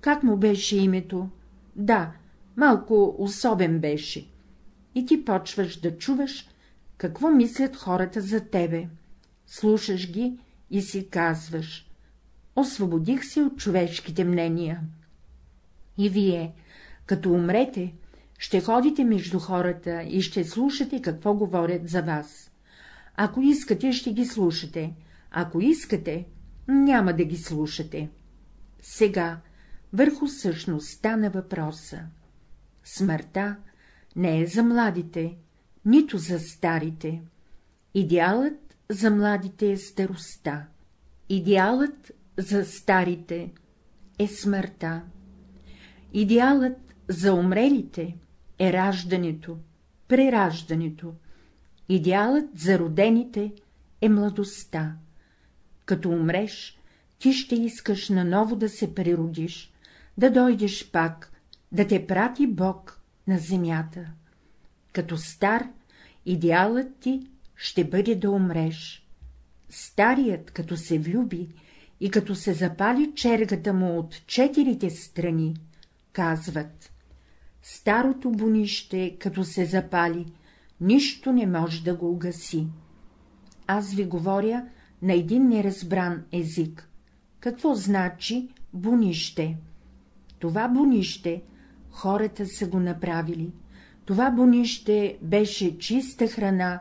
Как му беше името? Да, малко особен беше. И ти почваш да чуваш, какво мислят хората за тебе. Слушаш ги и си казваш — освободих се от човешките мнения. И вие, като умрете, ще ходите между хората и ще слушате какво говорят за вас. Ако искате, ще ги слушате, ако искате, няма да ги слушате. Сега, върху същността на въпроса. Смъртта не е за младите, нито за старите. Идеалът за младите е старостта. Идеалът за старите е смъртта. Идеалът за умрелите е раждането, прераждането. Идеалът за родените е младостта. Като умреш, ти ще искаш наново да се природиш, да дойдеш пак, да те прати Бог на земята. Като стар, идеалът ти ще бъде да умреш. Старият, като се влюби и като се запали чергата му от четирите страни, казват — старото бунище, като се запали, нищо не може да го угаси. Аз ви говоря на един неразбран език. Какво значи бунище? Това бунище хората са го направили. Това бунище беше чиста храна,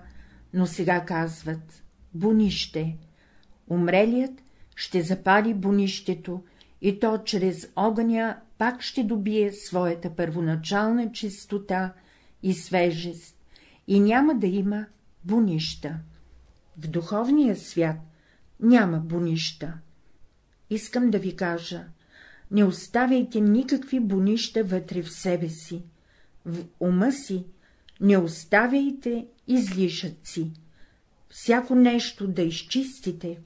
но сега казват — бунище. Умрелият ще запали бунището и то чрез огъня пак ще добие своята първоначална чистота и свежест и няма да има бунища. В духовния свят няма бунища. Искам да ви кажа, не оставяйте никакви бунища вътре в себе си, в ума си не оставяйте излишъци, всяко нещо да изчистите,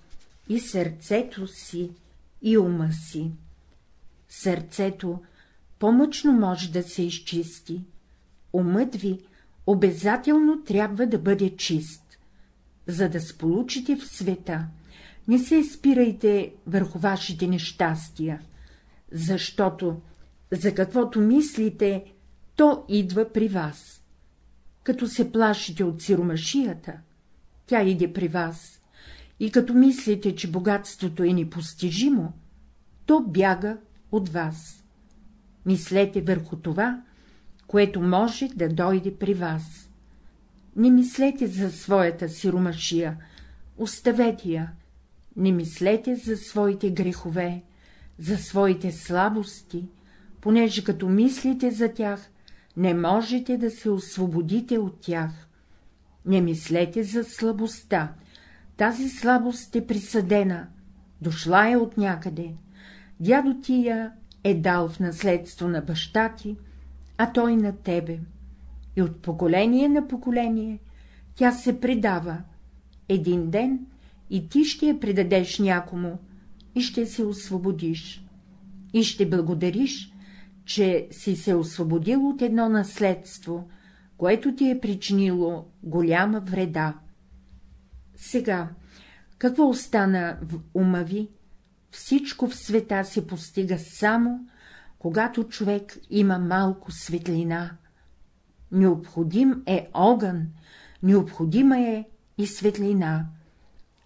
и сърцето си, и ума си. Сърцето по-мъчно може да се изчисти, умът ви обязателно трябва да бъде чист. За да сполучите в света, не се спирайте върху вашите нещастия, защото за каквото мислите, то идва при вас. Като се плашите от сиромашията, тя иде при вас, и като мислите, че богатството е непостижимо, то бяга от вас. Мислете върху това, което може да дойде при вас. Не мислете за своята сиромашия, оставете я, не мислете за своите грехове, за своите слабости, понеже като мислите за тях, не можете да се освободите от тях. Не мислете за слабостта, тази слабост е присъдена, дошла е от някъде, дядо ти е дал в наследство на баща ти, а той на тебе, и от поколение на поколение тя се предава. Един ден и ти ще я предадеш някому и ще се освободиш. И ще благодариш, че си се освободил от едно наследство, което ти е причинило голяма вреда. Сега, какво остана в ума ви? Всичко в света се постига само, когато човек има малко светлина. Необходим е огън, необходима е и светлина.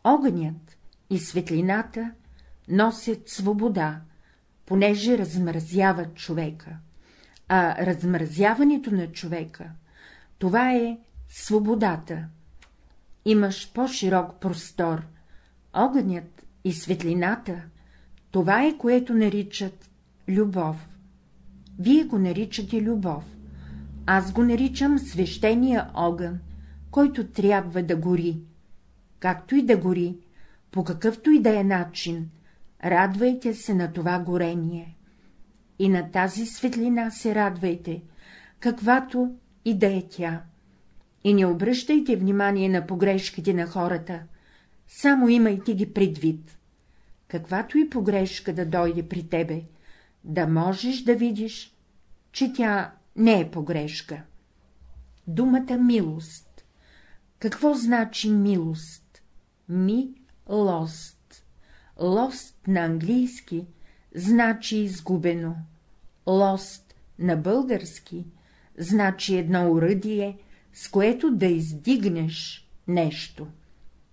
Огънят и светлината носят свобода, понеже размразяват човека, а размразяването на човека — това е свободата. Имаш по-широк простор, огънят и светлината — това е, което наричат любов. Вие го наричате любов, аз го наричам свещения огън, който трябва да гори. Както и да гори, по какъвто и да е начин, радвайте се на това горение. И на тази светлина се радвайте, каквато и да е тя. И не обръщайте внимание на погрешките на хората, само имайте ги предвид. Каквато и погрешка да дойде при тебе, да можеш да видиш, че тя не е погрешка. Думата милост. Какво значи милост? Ми — лост. На английски значи изгубено. Лост на български значи едно уръдие, с което да издигнеш нещо.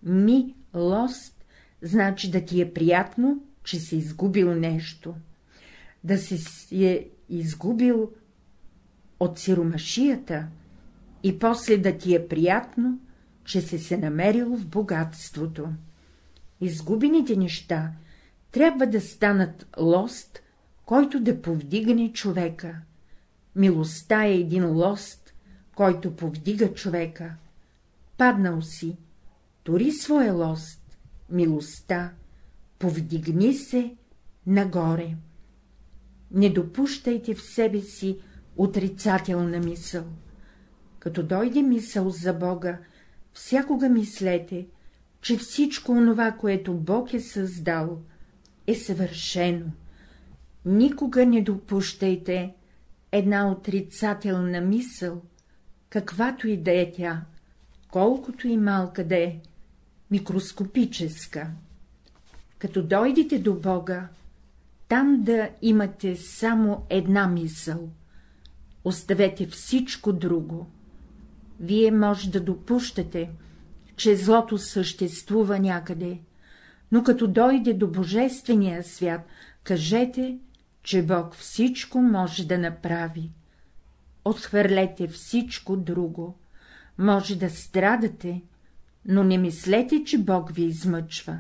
Ми — лост значи да ти е приятно, че си изгубил нещо. Да си е изгубил от сиромашията и после да ти е приятно, че си се намерил в богатството. Изгубените неща трябва да станат лост, който да повдигне човека. Милостта е един лост, който повдига човека. Паднал си, тори своя лост, милостта, повдигни се нагоре. Не допущайте в себе си отрицателна мисъл. Като дойде мисъл за Бога, всякога мислете, че всичко онова, което Бог е създал, е съвършено. Никога не допущайте една отрицателна мисъл, каквато и да е тя, колкото и малка да е, микроскопическа. Като дойдете до Бога, там да имате само една мисъл. Оставете всичко друго. Вие може да допущате, че злото съществува някъде, но като дойде до Божествения свят, кажете, че Бог всичко може да направи. Отхвърлете всичко друго. Може да страдате, но не мислете, че Бог ви измъчва.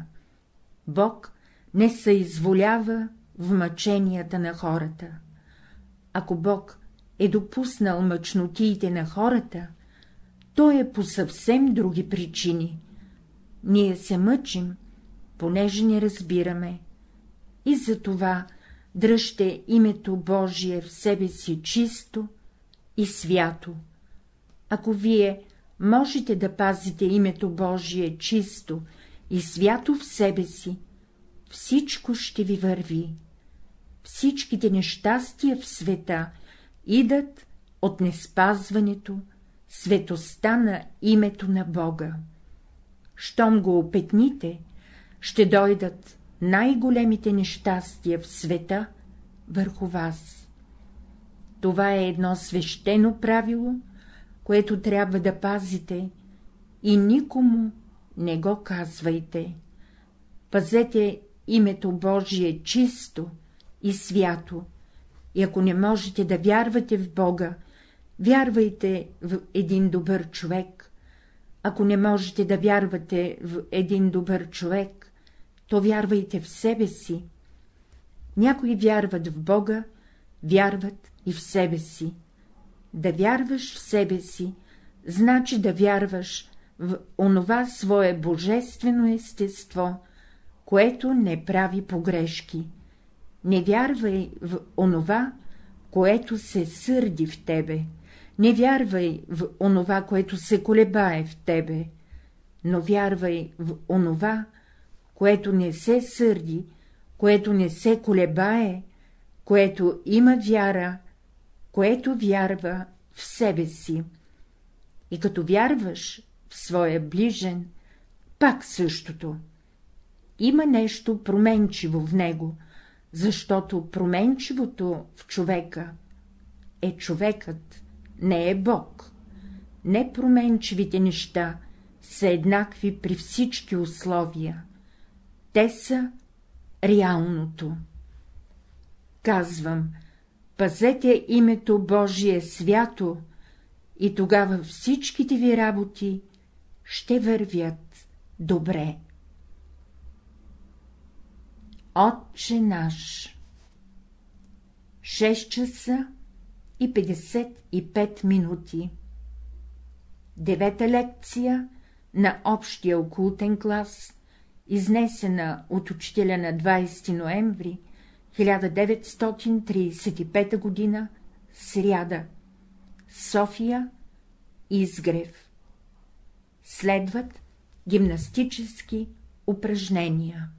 Бог не съизволява в мъченията на хората. Ако Бог е допуснал мъчнотиите на хората, то е по съвсем други причини. Ние се мъчим, понеже не разбираме. И за това дръжте името Божие в себе си чисто и свято. Ако вие можете да пазите името Божие чисто и свято в себе си, всичко ще ви върви. Всичките нещастия в света идат от неспазването, светостта на името на Бога. Щом го опетните, ще дойдат най-големите нещастия в света върху вас. Това е едно свещено правило, което трябва да пазите и никому не го казвайте. Пазете името Божие чисто и свято, и ако не можете да вярвате в Бога, вярвайте в един добър човек. Ако не можете да вярвате в един добър човек, то вярвайте в себе си. Някои вярват в Бога, вярват и в себе си. Да вярваш в себе си, значи да вярваш в онова свое божествено естество, което не прави погрешки. Не вярвай в онова, което се сърди в тебе, не вярвай в онова, което се колебае в тебе, но вярвай в онова, което не се сърди, което не се колебае, което има вяра, което вярва в себе си. И като вярваш в своя ближен, пак същото. Има нещо променчиво в него, защото променчивото в човека е човекът, не е Бог. Непроменчивите неща са еднакви при всички условия. Те са реалното. Казвам, пазете името Божие свято и тогава всичките ви работи ще вървят добре. Отче наш 6 часа и 55 минути Девета лекция на общия окултен клас, изнесена от учителя на 20 ноември 1935 г. сряда, София, Изгрев. Следват гимнастически упражнения.